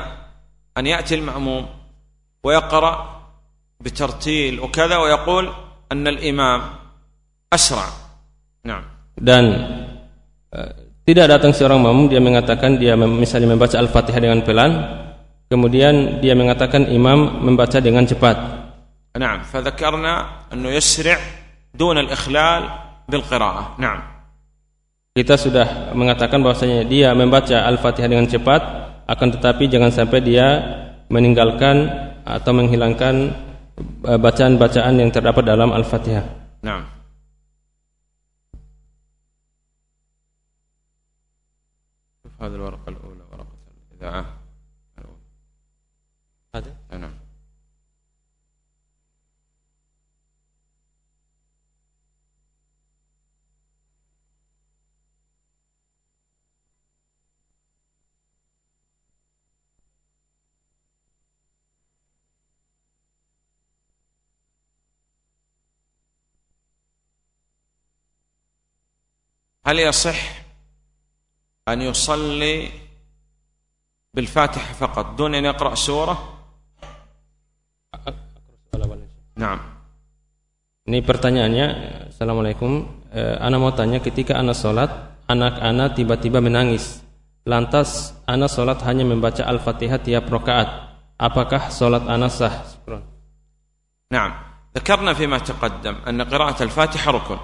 أن يأتي المأموم ويقرأ بترتيل وكذا ويقول أن الإمام أسرع نعم dan eh, tidak datang seorang makmum dia mengatakan dia mem- misalnya membaca al-fatihah dengan pelan kemudian dia mengatakan imam membaca dengan cepat نعم فذكرنا أنه يسرع دون الإخلال بالقراءة نعم kita sudah mengatakan bahwasanya dia membaca al-fatihah dengan cepat akan tetapi jangan sampai dia meninggalkan atau menghilangkan eh, bacaan-bacaan yang terdapat dalam al-fatihah نعم هذه الورقة الأولى ورقة الإذاعة الأولى. نعم هل يصح أن يصلي بالفاتحة فقط دون أن يقرأ سورة نعم Ini pertanyaannya, Assalamualaikum. Eh, ana mau tanya, ketika ana sholat, anak ana tiba-tiba menangis. Lantas ana sholat hanya membaca al-fatihah tiap rakaat. Apakah sholat ana sah? Syukron. نعم ذكرنا فيما تقدم أن قراءة الفاتحة ركن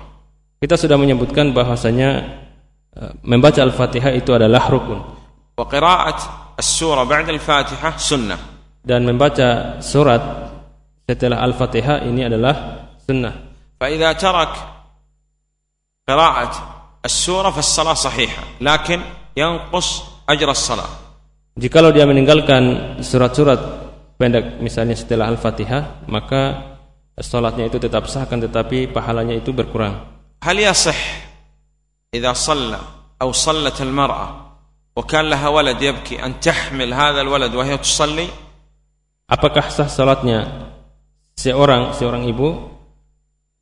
Kita sudah menyebutkan bahwasanya eh, Eh, membaca Al-Fatihah itu adalah rukun. Wa qira'at as-surah ba'da Al-Fatihah sunnah. Dan membaca surat setelah Al-Fatihah ini adalah sunnah. Fa idza tarak qira'at as-surah fa as-salah sahihah, lakin yanqus ajra as-salah. Jika dia meninggalkan surat-surat pendek misalnya setelah Al-Fatihah, maka salatnya itu tetap sah kan, tetapi pahalanya itu berkurang. Hal yasih إذا صلى أو صلت المرأة وكان لها ولد يبكي أن تحمل هذا الولد وهي تصلي Apakah sah salatnya seorang seorang ibu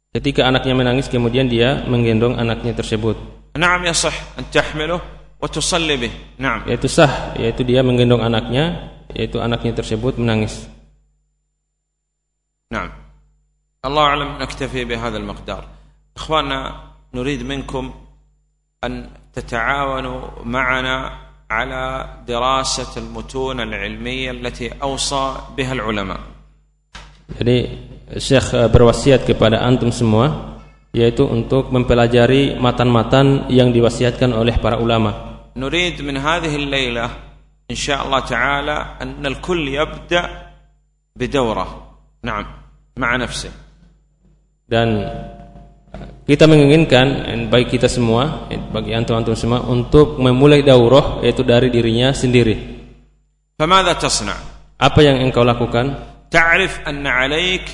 ketika anaknya menangis kemudian dia menggendong anaknya tersebut? نعم يصح أن تحمله وتصلي به نعم Yaitu sah, yaitu dia menggendong anaknya, yaitu anaknya tersebut menangis. نعم الله أعلم نكتفي بهذا المقدار إخواننا نريد منكم أن تتعاونوا معنا على دراسة المتون العلمية التي أوصى بها العلماء. Jadi Syekh eh, berwasiat kepada antum semua yaitu untuk mempelajari matan-matan yang diwasiatkan oleh para ulama. نريد من هذه الليلة إن شاء الله تعالى أن الكل يبدأ بدورة نعم مع نفسه Dan kita menginginkan eh, baik kita semua eh, bagi antum-antum semua untuk memulai daurah yaitu dari dirinya sendiri. فماذا تصنع؟ Apa yang engkau lakukan? تعرف أن عليك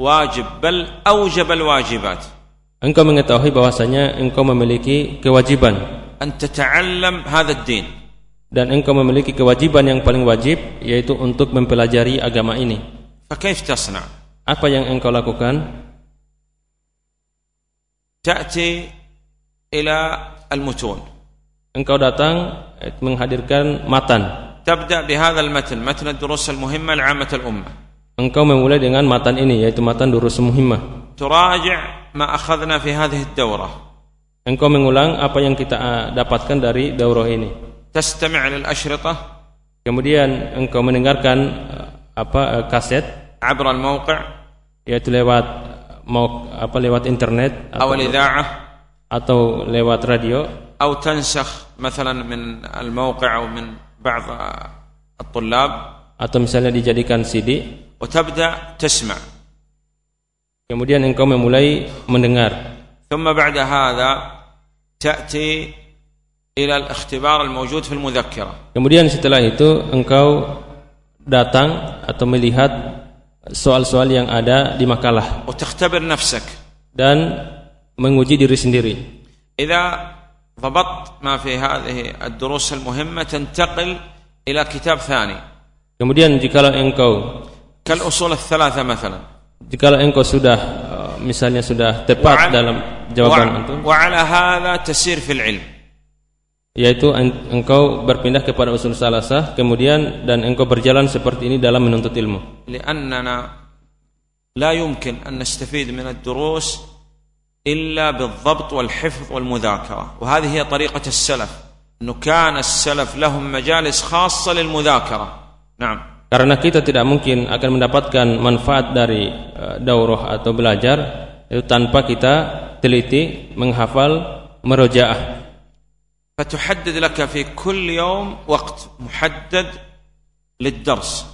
واجب بل أوجب الواجبات Engkau mengetahui bahwasanya engkau memiliki kewajiban أن تتعلم هذا الدين dan engkau memiliki kewajiban yang paling wajib yaitu untuk mempelajari agama ini. فكيف تصنع؟ Apa yang engkau lakukan? ta'ti ila al-mutun. Engkau datang eh, menghadirkan matan. Tabda bihadzal matan, matan ad-durus al-muhimma al-'amah al-ummah. Engkau memulai dengan matan ini yaitu matan durus muhimmah. Turaji' ma akhadna fi hadhihi ad-dawrah. Engkau mengulang apa yang kita eh, dapatkan dari daurah ini. Tastami' lil ashritah. Kemudian engkau mendengarkan eh, apa kaset abra al-mawqi' yaitu lewat mau apa lewat internet أو atau, الإذاعة atau lewat radio أو تنسخ مثلا من الموقع أو من بعض الطلاب atau misalnya dijadikan CD وتبدأ تسمع kemudian engkau memulai mendengar ثم بعد هذا تأتي إلى الاختبار الموجود في المذكرة kemudian setelah itu engkau datang atau melihat soal-soal yang ada di makalah وتختبر نفسك dan menguji diri sendiri إذا ضبطت ما في هذه الدروس المهمة تنتقل إلى كتاب ثاني kemudian jikalau engkau كالأصول الثلاثة مثلا jikalau engkau sudah eh, misalnya sudah tepat dalam jawaban itu وع- وعلى هذا تسير في العلم yaitu en- engkau berpindah kepada usul salasah kemudian dan engkau berjalan seperti ini dalam menuntut ilmu لأننا لا يمكن أن نستفيد من الدروس إلا بالضبط والحفظ والمذاكرة وهذه هي طريقة السلف أنه كان السلف لهم مجالس خاصة للمذاكرة نعم karena kita tidak mungkin akan mendapatkan manfaat dari eh, daurah atau belajar itu tanpa kita teliti menghafal merojaah فتحدد لك في كل يوم وقت محدد للدرس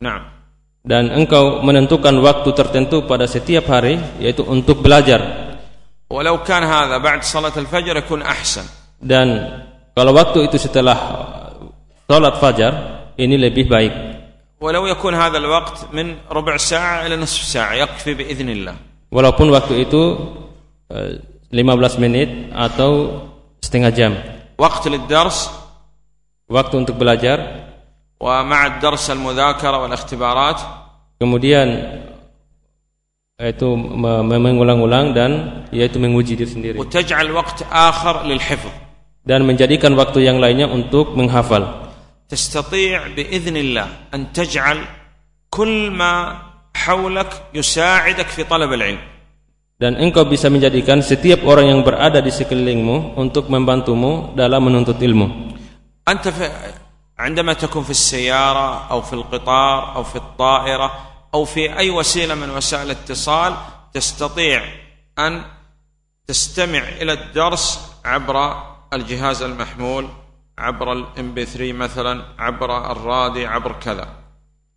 نعم dan engkau menentukan waktu tertentu pada setiap hari yaitu untuk belajar ولو كان هذا بعد صلاة الفجر يكون أحسن dan kalau waktu itu setelah eh, salat fajar ini lebih baik ولو يكون هذا الوقت من ربع ساعة إلى نصف ساعة يكفي بإذن الله walaupun waktu itu eh, 15 menit atau setengah jam وقت للدرس waktu untuk belajar ومع الدرس المذاكرة والاختبارات kemudian itu me- me- mengulang-ulang dan yaitu menguji diri sendiri وتجعل وقت آخر للحفظ dan menjadikan waktu yang lainnya untuk menghafal تستطيع بإذن الله أن تجعل كل ما حولك يساعدك في طلب العلم dan engkau bisa menjadikan setiap orang yang berada di sekelilingmu untuk membantumu dalam menuntut ilmu أنت في عندما تكون في السيارة أو في القطار أو في الطائرة أو في أي وسيلة من وسائل الاتصال تستطيع أن تستمع إلى الدرس عبر الجهاز المحمول عبر الام بي 3 مثلا عبر الرادي عبر كذا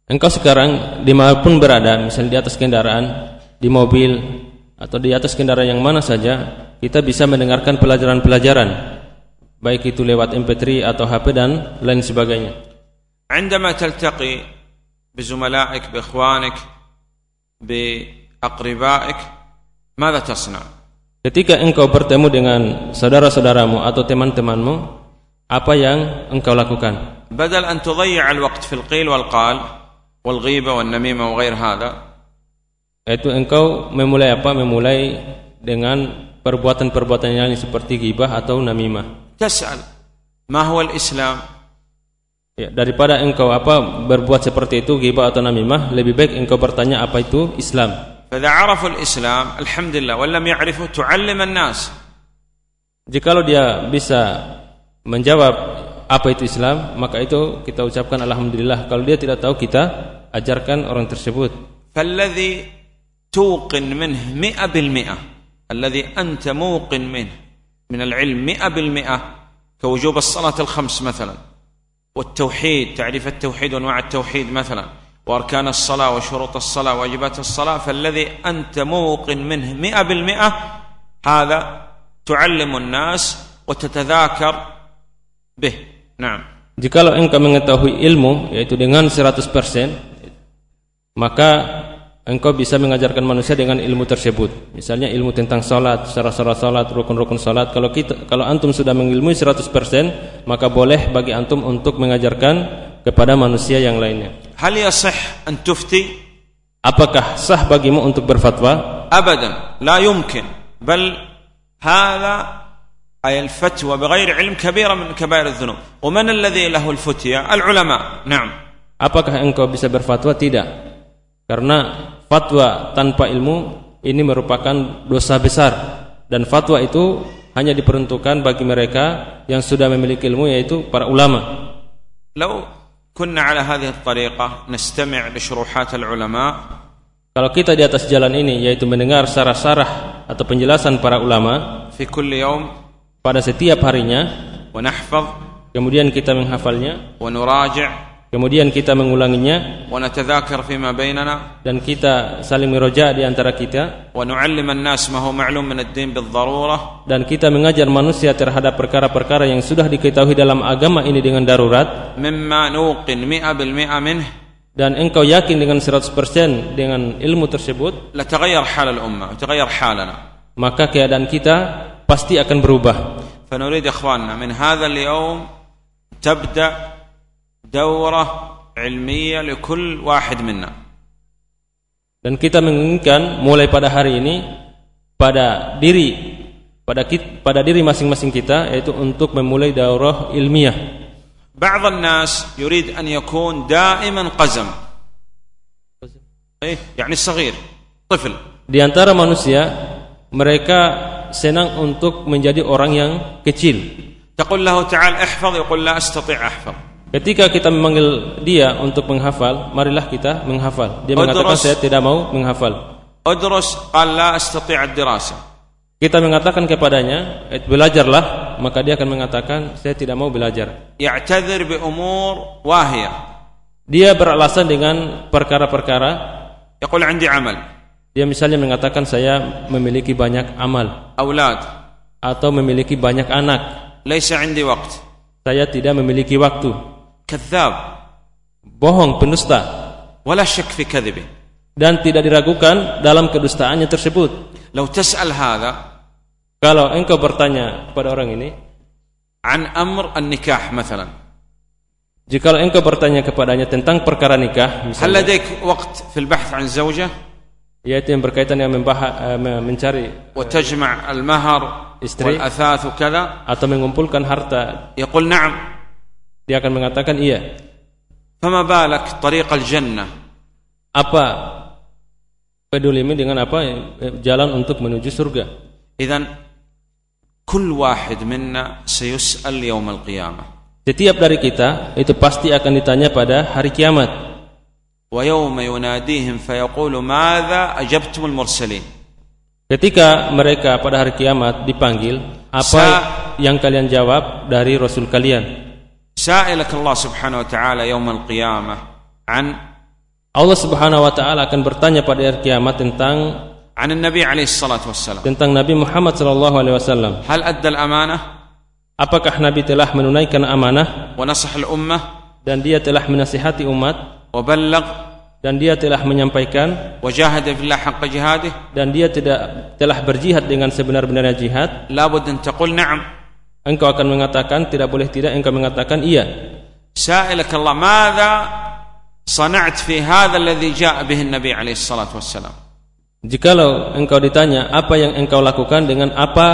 engkau sekarang dimanapun berada misalnya di atas kendaraan di mobil atau di atas kendaraan yang mana saja kita bisa mendengarkan pelajaran-pelajaran baik itu lewat MP3 atau HP dan lain sebagainya عندما تلتقي بزملائك باخوانك باقربائك ماذا تصنع Ketika engkau bertemu dengan saudara-saudaramu atau teman-temanmu, apa yang engkau lakukan? بدل ان تضيع الوقت في القيل والقال والغيبه والنميمه وغير هذا Yaitu engkau memulai apa? Memulai dengan perbuatan-perbuatan yang lain seperti ghibah atau namimah. تسال ما هو الاسلام Ya, daripada engkau apa berbuat seperti itu ghibah atau namimah, lebih baik engkau bertanya apa itu Islam. فاذا عرفوا الاسلام الحمد لله وان لم يعرفوا تعلم الناس Jikalau dia bisa menjawab apa itu Islam, maka itu kita ucapkan alhamdulillah. Kalau dia tidak tahu, kita ajarkan orang tersebut. فالذي توقن منه مئة بالمئة. الذي أنت موقن منه. من العلم مئة بالمئة. كوجوب الصلاة الخمس مثلا. والتوحيد تعريف التوحيد وأنواع التوحيد مثلا. وأركان الصلاة وشروط الصلاة واجبات الصلاة. فالذي أنت موقن منه مئة بالمئة هذا تعلم الناس وتتذاكر به. نعم. Jikalau engkau mengetahui ilmu yaitu dengan 100% maka engkau bisa mengajarkan manusia dengan ilmu tersebut. Misalnya ilmu tentang salat, syarat-syarat salat, rukun-rukun salat. Kalau kita kalau antum sudah mengilmui 100%, maka boleh bagi antum untuk mengajarkan kepada manusia yang lainnya. هل يصح أن تفتي؟ Apakah sah bagimu untuk berfatwa? أبدا لا يمكن بل هذا أي الفتوى بغير علم كبيرة من كبائر الذنوب ومن الذي له الفتية العلماء نعم Apakah engkau bisa berfatwa? Tidak. Karena fatwa tanpa ilmu ini merupakan dosa besar. Dan fatwa itu hanya diperuntukkan bagi mereka yang sudah memiliki ilmu yaitu para ulama. Lau kunna ala hadhihi at-tariqah nastami' li syuruhat al-ulama. Kalau kita di atas jalan ini yaitu mendengar sarah-sarah atau penjelasan para ulama fi kulli yawm. pada setiap harinya wa nahfaz. kemudian kita menghafalnya wa nuraji' kemudian kita mengulanginya ونتذاكر فيما بيننا dan kita saling meroja di antara kita ونعلم الناس ما هو معلوم من الدين بالضرورة dan kita mengajar manusia terhadap perkara-perkara yang sudah diketahui dalam agama ini dengan darurat مما نوقن مئة بالمئة منه dan engkau yakin dengan 100% dengan ilmu tersebut لتغير حال الأمة وتغير حالنا maka keadaan kita pasti akan berubah فنريد إخواننا من هذا اليوم تبدأ دورة علمية لكل واحد منا dan kita menginginkan mulai pada hari ini pada diri pada kit, pada diri masing-masing kita yaitu untuk memulai daurah ilmiah بعض الناس يريد أن يكون دائما قزم إيه يعني صغير طفل di antara manusia mereka senang untuk menjadi orang yang kecil تقول له تعال احفظ يقول لا أستطيع أحفظ Ketika kita memanggil dia untuk menghafal, marilah kita menghafal. Dia mengatakan saya tidak mau menghafal. Udrus astati' ad-dirasa. Kita mengatakan kepadanya, eh, belajarlah, maka dia akan mengatakan saya tidak mau belajar. Ya'tadzir bi umur wahiyah. Dia beralasan dengan perkara-perkara. Yaqul 'indi 'amal. Dia misalnya mengatakan saya memiliki banyak amal. Aulad. Atau memiliki banyak anak. Laisa 'indi waqt. Saya tidak memiliki waktu kadzab bohong pendusta. wala syak fi kadhibih dan tidak diragukan dalam kedustaannya tersebut. law tas'al hadha kalau engkau bertanya kepada orang ini an amr an-nikah misalnya jika engkau bertanya kepadanya tentang perkara nikah misalnya hal ladaik waqt fil bahth an zawja yaitu yang berkaitan dengan membahas, eh, mencari wa tajma' al mahar istri. wal athath wa kadha atau mengumpulkan harta. yaqul na'am dia akan mengatakan iya. Fama balak tariqal jannah? Apa pedulimi dengan apa jalan untuk menuju surga? Idzan kull wahid minna sayus'al al qiyamah. Setiap dari kita itu pasti akan ditanya pada hari kiamat. Wa yauma yunadihim fayaqulu madza ajabtumul mursalin. Ketika mereka pada hari kiamat dipanggil, apa yang kalian jawab dari rasul kalian? سائلك الله سبحانه وتعالى يوم القيامة عن Allah Subhanahu wa taala akan bertanya pada hari kiamat tentang عن النبي عليه الصلاة والسلام tentang Nabi Muhammad sallallahu alaihi wasallam هل أدى الأمانة apakah Nabi telah menunaikan amanah ونصح الأمة dan dia telah menasihati umat وبلغ dan dia telah menyampaikan وجاهد في الله حق جهاده dan dia tidak telah berjihad dengan sebenar-benarnya jihad لابد أن تقول نعم engkau akan mengatakan tidak boleh tidak engkau mengatakan iya سائلك الله ماذا صنعت في هذا الذي جاء به النبي عليه الصلاة والسلام jikalau engkau ditanya apa yang engkau lakukan dengan apa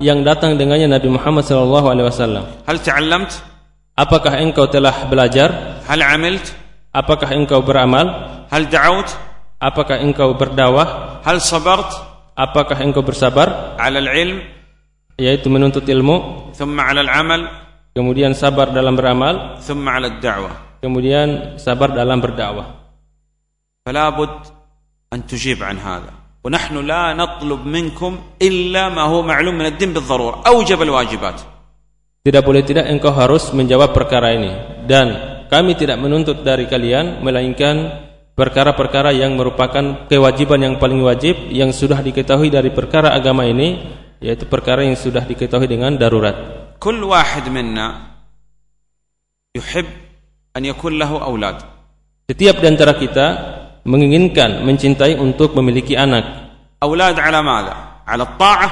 yang datang dengannya Nabi Muhammad sallallahu alaihi wasallam هل تعلمت apakah engkau telah belajar هل عملت apakah engkau beramal هل دعوت apakah engkau berdakwah هل صبرت apakah engkau bersabar على العلم yaitu menuntut ilmu thumma 'ala al-'amal. kemudian sabar dalam beramal thumma 'ala ad-da'wah. kemudian sabar dalam berdakwah. فلا بد an tujib 'an hadha. Wa nahnu la natlub minkum illa ma huwa ma'lum min ad-din bid-darura tidak boleh tidak engkau harus menjawab perkara ini. Dan kami tidak menuntut dari kalian melainkan perkara-perkara yang merupakan kewajiban yang paling wajib yang sudah diketahui dari perkara agama ini yaitu perkara yang sudah diketahui dengan darurat. كل واحد منا يحب أن يكون له أولاد Setiap di antara kita menginginkan, mencintai untuk memiliki anak, أولاد على ماذا؟ على الطاعة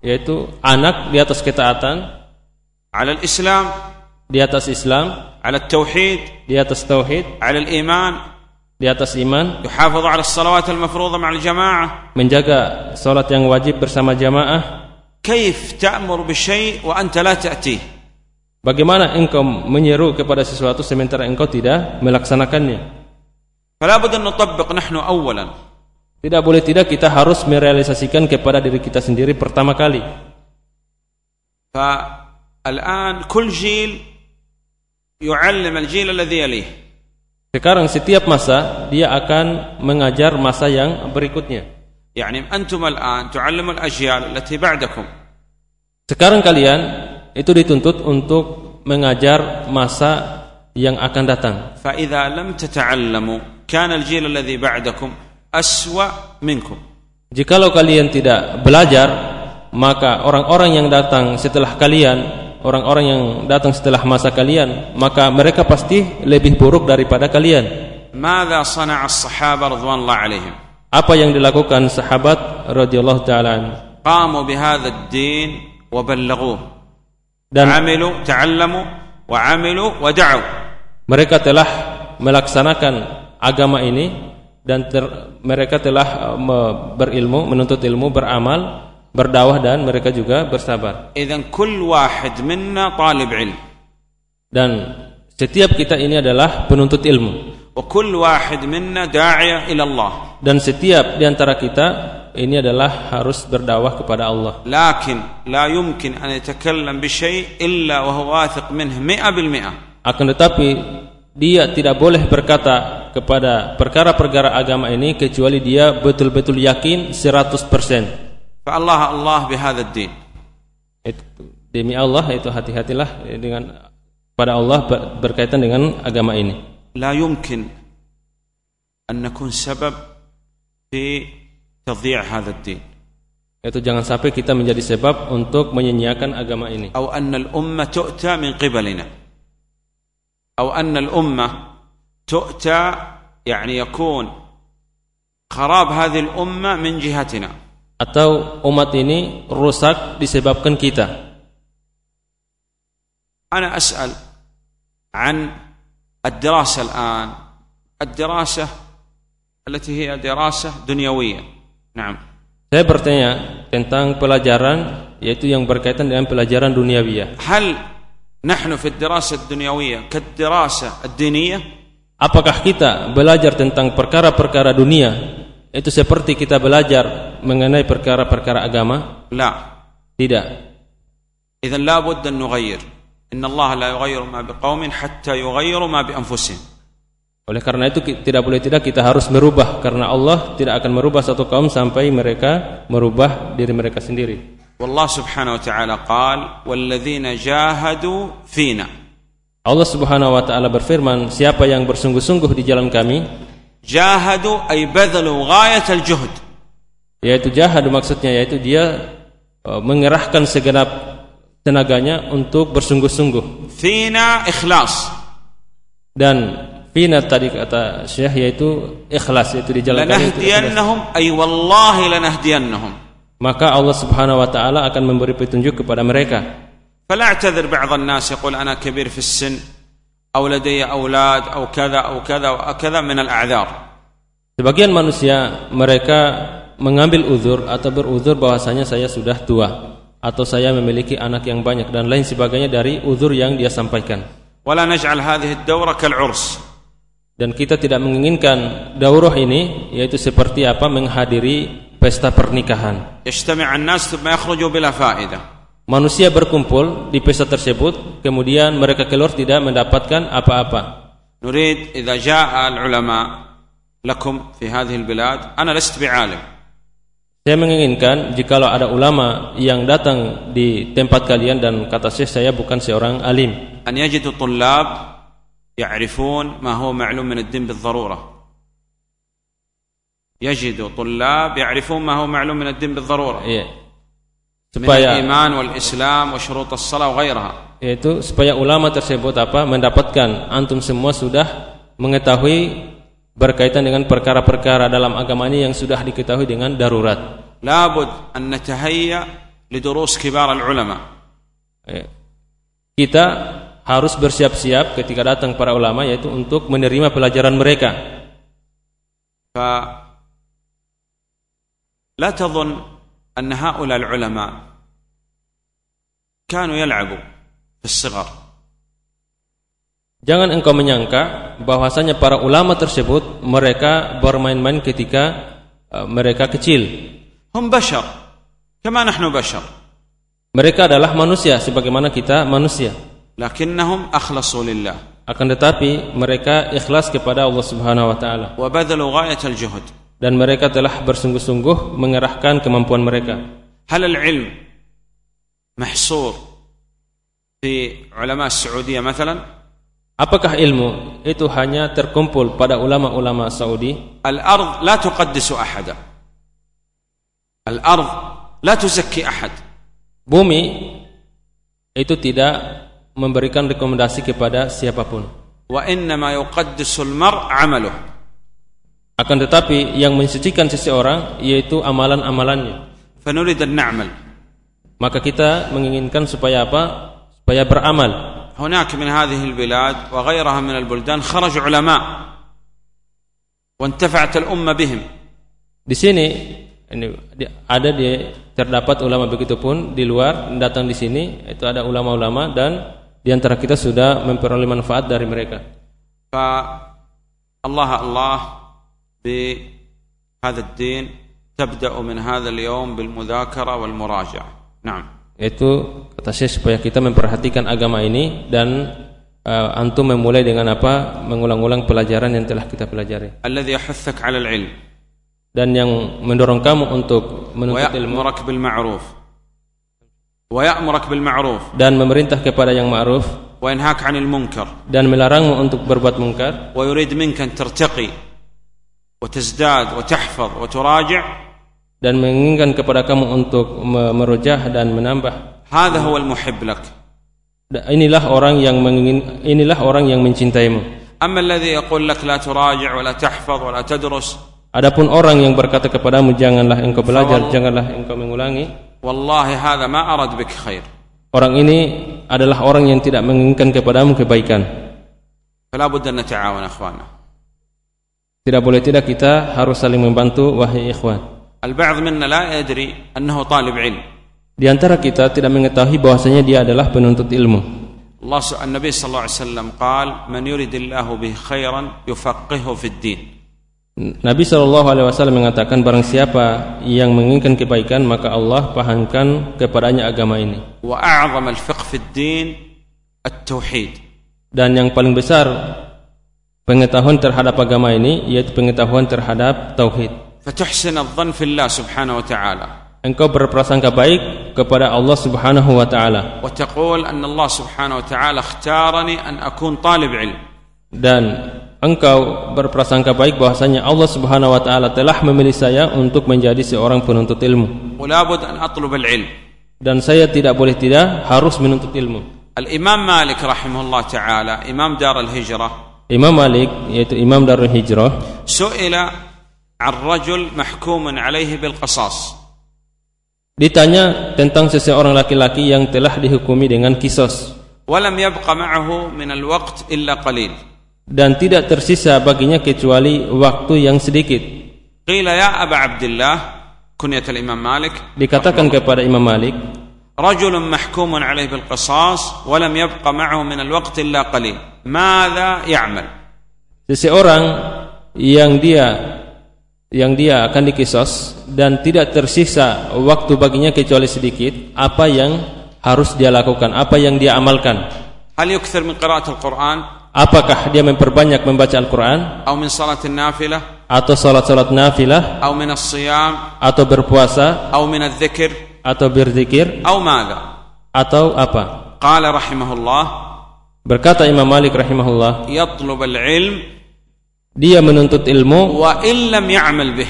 yaitu anak di atas ketaatan, على الإسلام di atas Islam, على التوحيد di atas tauhid, على الإيمان di atas iman. Yuhafadhu 'ala salawat al-mafruḍa ma'al jama'ah. Menjaga salat yang wajib bersama jamaah. Kaif ta'muru bi syai' wa anta la ta'tih. Bagaimana engkau menyeru kepada sesuatu sementara engkau tidak melaksanakannya? Fala nutabbiq nahnu awwalan. Tidak boleh tidak kita harus merealisasikan kepada diri kita sendiri pertama kali. Fa al-an jil yu'allim al-jil alladhi yalih. Sekarang setiap masa dia akan mengajar masa yang berikutnya. يعني أنتم الآن تعلموا الأجيال التي بعدكم Sekarang kalian itu dituntut untuk mengajar masa yang akan datang. فإذا لم تتعلموا كان الجيل الذي بعدكم أسوأ منكم Jikalau kalian tidak belajar, maka orang-orang yang datang setelah kalian, orang-orang yang datang setelah masa kalian, maka mereka pasti lebih buruk daripada kalian. ماذا صنع الصحابة رضوان الله عليهم Apa yang dilakukan sahabat radhiyallahu taala anhu? قاموا بهذا الدين وبلغوه dan عملوا تعلموا وعملوا ودعوا mereka telah melaksanakan agama ini dan ter- mereka telah uh, me- berilmu, menuntut ilmu, beramal, berdakwah dan mereka juga bersabar. Idzan kull wahid minna talib ilm. Dan setiap kita ini adalah penuntut ilmu. Wa kull wahid minna da'iyah ila Allah. Dan setiap di antara kita ini adalah harus berdakwah kepada Allah. Lakin la yumkin an yatakallam bi syai' illa wa huwa wathiq minhu 100%. Akan tetapi dia tidak boleh berkata kepada perkara-perkara agama ini kecuali dia betul-betul yakin 100%. فالله الله بهذا الدين Itu, demi Allah itu hati-hatilah dengan pada Allah ber- berkaitan dengan agama ini. لا يمكن أن نكون سبب في تضييع هذا الدين Itu jangan sampai kita menjadi sebab untuk menyanyiakan agama ini. أو أن الأمة تؤتى من قبلنا أو أن الأمة تؤتى يعني يكون خراب هذه الأمة من جهتنا Atau umat ini rusak disebabkan kita. أنا أسأل عن الدراسة الآن الدراسة التي هي دراسة دنيوية نعم Saya bertanya tentang pelajaran yaitu yang berkaitan dengan pelajaran duniawiya. هل نحن في الدراسة الدنيوية كالدراسة الدينية Apakah kita belajar tentang perkara-perkara dunia itu seperti kita belajar mengenai perkara-perkara agama? La. Tidak. Idzan la budda an nughayyir. Inna Allah la yughayyiru ma biqaumin hatta yughayyiru ma bi anfusihim. Oleh karena itu tidak boleh tidak kita harus merubah karena Allah tidak akan merubah satu kaum sampai mereka merubah diri mereka sendiri. Wallah subhanahu wa ta'ala والذين جاهدوا jahadu fina. Allah Subhanahu wa taala berfirman, siapa yang bersungguh-sungguh di jalan kami, جاهدوا أي بذلوا غاية الجهد yaitu jahad maksudnya yaitu dia uh, mengerahkan segenap tenaganya untuk bersungguh-sungguh. فينا إخلاص Dan fina tadi kata Syekh yaitu ikhlas yaitu di jalan kami itu ikhlas. لنهدينهم أي والله لنهدينهم Maka Allah Subhanahu wa taala akan memberi petunjuk kepada mereka. فلا اعتذر بعض الناس يقول أنا كبير في السن أو لدي أولاد أو كذا أو كذا وكذا من الأعذار Sebagian manusia mereka mengambil uzur atau beruzur bahwasanya saya sudah tua atau saya memiliki anak yang banyak dan lain sebagainya dari uzur yang dia sampaikan. ولا نجعل هذه الدورة كالعرس Dan kita tidak menginginkan daurah ini yaitu seperti apa menghadiri pesta pernikahan. يجتمع الناس ثم يخرجوا بلا فائدة Manusia berkumpul di pesta tersebut kemudian mereka keluar tidak mendapatkan apa-apa. نريد إذا جاء العلماء لكم في هذه البلاد أنا لست بعالم Saya menginginkan jikalau ada ulama yang datang di tempat kalian dan kata Syekh saya bukan seorang alim. أن يجدوا طلاب يعرفون ما هو معلوم من الدين بالضرورة يجدوا طلاب يعرفون ما هو معلوم من الدين بالضرورة supaya iman wal Islam wa syurut as-salah yaitu supaya ulama tersebut apa? Mendapatkan. Antum semua sudah mengetahui berkaitan dengan perkara-perkara dalam agama ini yang sudah diketahui dengan darurat. Labud an natahayya lidurus kibar al-ulama. Eh, kita harus bersiap-siap ketika datang para ulama yaitu untuk menerima pelajaran mereka. Fa la tadhun أن هؤلاء العلماء كانوا يلعبوا في الصغر Jangan engkau menyangka bahwasanya para ulama tersebut mereka bermain-main ketika eh, mereka kecil. هم بشر كما نحن بشر Mereka adalah manusia sebagaimana kita manusia. لكنهم أخلصوا لله Akan tetapi mereka ikhlas kepada Allah Subhanahu wa taala وبذلوا غاية الجهد dan mereka telah bersungguh-sungguh mengerahkan kemampuan mereka. هل العلم محصور في علماء السعودية مثلا Apakah ilmu itu hanya terkumpul pada ulama-ulama Saudi? الأرض لا تقدس أحدا الأرض لا تزكي أحد Bumi itu tidak memberikan rekomendasi kepada siapapun. وإنما يقدس المرء عمله Akan tetapi yang mensucikan seseorang yaitu amalan-amalannya. فنريد أن نعمل Maka kita menginginkan supaya apa? Supaya beramal. هناك من هذه البلاد وغيرها من البلدان خرج علماء وانتفعت الأمة بهم Di sini ini di- ada di terdapat ulama begitu pun di luar datang di sini itu ada ulama-ulama dan di antara kita sudah memperoleh manfaat dari mereka. فالله الله بهذا الدين تبدأ من هذا اليوم بالمذاكرة والمراجعة نعم Itu kata saya supaya kita memperhatikan agama ini dan eh, antum memulai dengan apa? Mengulang-ulang pelajaran yang telah kita pelajari الذي يحثك على العلم dan yang mendorong kamu untuk menuntut ilmu ويأمرك بالمعروف ويأمرك بالمعروف dan memerintah kepada yang ma'ruf وينهاك عن المنكر dan melarangmu untuk berbuat mungkar ويريد منك أن ترتقي وتزداد وتحفظ وتراجع dan menginginkan kepada kamu untuk me- merujah dan menambah هذا هو المحب لك Da- inilah orang yang mengingin inilah orang yang mencintaimu أما الذي يقول لك لا تراجع ولا تحفظ ولا تدرس adapun orang yang berkata kepadamu janganlah engkau belajar janganlah engkau mengulangi والله هذا ما أرد بك خير orang ini adalah orang yang tidak menginginkan kepadamu kebaikan فلا بد أن نتعاون أخوانا Tidak boleh tidak kita harus saling membantu wahai ikhwan. Al-ba'd minna la yadri annahu talib ilm. Di antara kita tidak mengetahui bahwasanya dia adalah penuntut ilmu. Allah Nabi sallallahu alaihi wasallam qaal man yuridillahu bihi khairan yufaqqihu fid din. Nabi sallallahu alaihi wasallam mengatakan barang siapa yang menginginkan kebaikan maka Allah pahamkan kepadanya agama ini. Wa a'zam al-fiqh fid din at-tauhid. Dan yang paling besar pengetahuan terhadap agama ini yaitu pengetahuan terhadap tauhid. Fatuhsin fillah subhanahu wa ta'ala. Engkau berprasangka baik kepada Allah Subhanahu wa taala. Wa taqul anna Allah Subhanahu wa ta'ala ikhtarani an akun talib ilm. Dan engkau berprasangka baik bahwasanya Allah Subhanahu wa taala telah memilih saya untuk menjadi seorang penuntut ilmu. An atlub al-ilm. Dan saya tidak boleh tidak harus menuntut ilmu. Al-Imam Malik rahimahullah taala, Imam Dar al-Hijrah, Imam Malik yaitu Imam Darul Hijrah su'ila ar-rajul mahkumun alaihi bil qasas. ditanya tentang seseorang laki-laki yang telah dihukumi dengan kisos. Walam yabqa ma'ahu min al-waqt illa qalil. Dan tidak tersisa baginya kecuali waktu yang sedikit. Qila ya Aba Abdullah kunyat al-Imam Malik dikatakan kepada Imam Malik رجل محكوم عليه بالقصاص ولم يبق معه من الوقت إلا قليل ماذا يعمل seseorang yang dia yang dia akan dikisos dan tidak tersisa waktu baginya kecuali sedikit, apa yang harus dia lakukan, apa yang dia amalkan? هل يكثر من قراءة القرآن Apakah dia memperbanyak membaca Al-Quran أو من صلاة النافلة atau salat-salat nafilah أو من الصيام atau berpuasa أو من الذكر atau berzikir? Au mada atau apa? Qala rahimahullah. Berkata Imam Malik rahimahullah yatlub al-ilm dia menuntut ilmu wa illam ya'mal bih.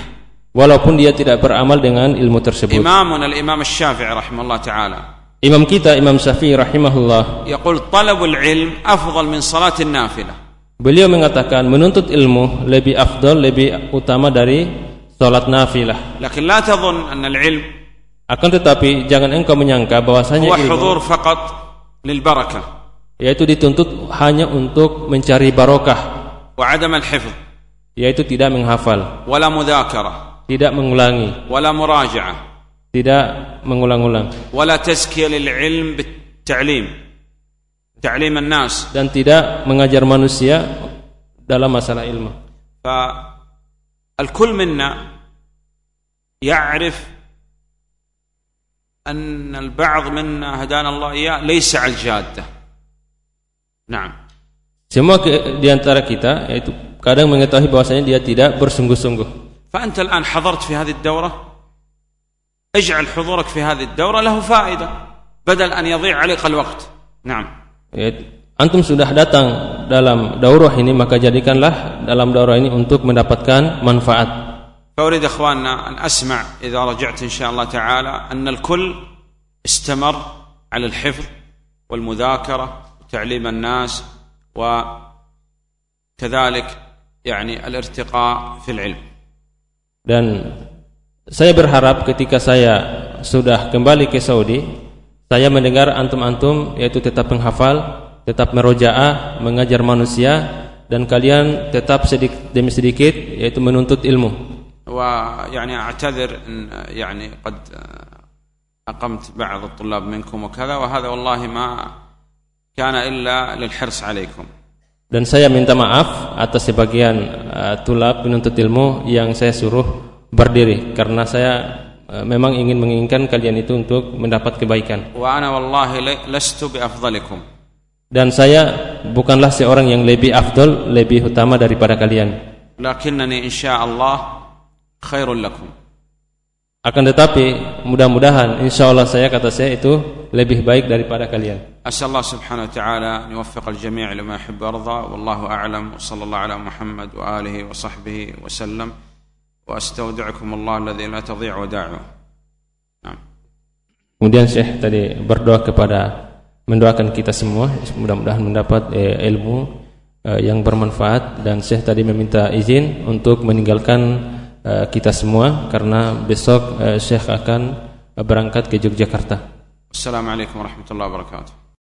walaupun dia tidak beramal dengan ilmu tersebut. Imamun al-Imam Asy-Syafi'i rahimahullah taala. Imam kita Imam Syafi'i rahimahullah yaqul talabul ilm afdal min salatin nafilah Beliau mengatakan menuntut ilmu lebih afdal lebih utama dari salat nafilah. Lakin la tadhun anna al-ilm akan tetapi jangan engkau menyangka bahwasanya ilmu faqat lil barakah. Yaitu dituntut hanya untuk mencari barakah. Wa adam al hifz. Yaitu tidak menghafal. Wala mudzakarah. Tidak mengulangi. Wala muraja'ah. Tidak mengulang-ulang. Wala tazkiyah lil ilm bit ta'lim. Ta'lim an-nas. Dan tidak mengajar manusia dalam masalah ilmu. Fa al-kull minna ya'rif أن البعض منا هدانا الله إياه ليس على الجادة نعم Semua ke, di antara kita yaitu kadang mengetahui bahwasanya dia tidak bersungguh-sungguh. فأنت الآن حضرت في هذه الدورة اجعل حضورك في هذه الدورة له فائدة بدل أن يضيع عليك الوقت نعم Yaitu, antum sudah datang dalam daurah ini maka jadikanlah dalam daurah ini untuk mendapatkan manfaat. فأريد إخواننا أن أسمع إذا رجعت إن شاء الله تعالى أن الكل استمر على الحفظ والمذاكرة وتعليم الناس وكذلك يعني الارتقاء في العلم Dan saya berharap ketika saya sudah kembali ke Saudi, saya mendengar antum-antum yaitu tetap menghafal, tetap merojaah, mengajar manusia dan kalian tetap sedikit demi sedikit yaitu menuntut ilmu. ويعني أعتذر أن يعني قد أقمت بعض الطلاب منكم وكذا وهذا والله ما كان إلا للحرص عليكم Dan saya minta maaf atas sebagian uh, tulab penuntut ilmu yang saya suruh berdiri karena saya uh, memang ingin menginginkan kalian itu untuk mendapat kebaikan. وأنا والله لي- لست بأفضلكم Dan saya bukanlah seorang yang lebih afdol, lebih utama daripada kalian. لكنني إن khairul lakum. Akan tetapi mudah-mudahan insyaallah saya kata saya itu lebih baik daripada kalian. Asallah subhanahu wa ta'ala niwaffiq al-jami' lima yuhibbu yarda wallahu a'lam wa sallallahu ala Muhammad wa alihi wa sahbihi wa sallam wa astaudi'ukum Allah alladhi la tadhi'u wada'uhu. Kemudian Syekh tadi berdoa kepada mendoakan kita semua mudah-mudahan mendapat eh, ilmu eh, yang bermanfaat dan Syekh tadi meminta izin untuk meninggalkan Eh, kita semua karena besok uh, Syekh akan berangkat ke Yogyakarta. Assalamualaikum warahmatullahi wabarakatuh.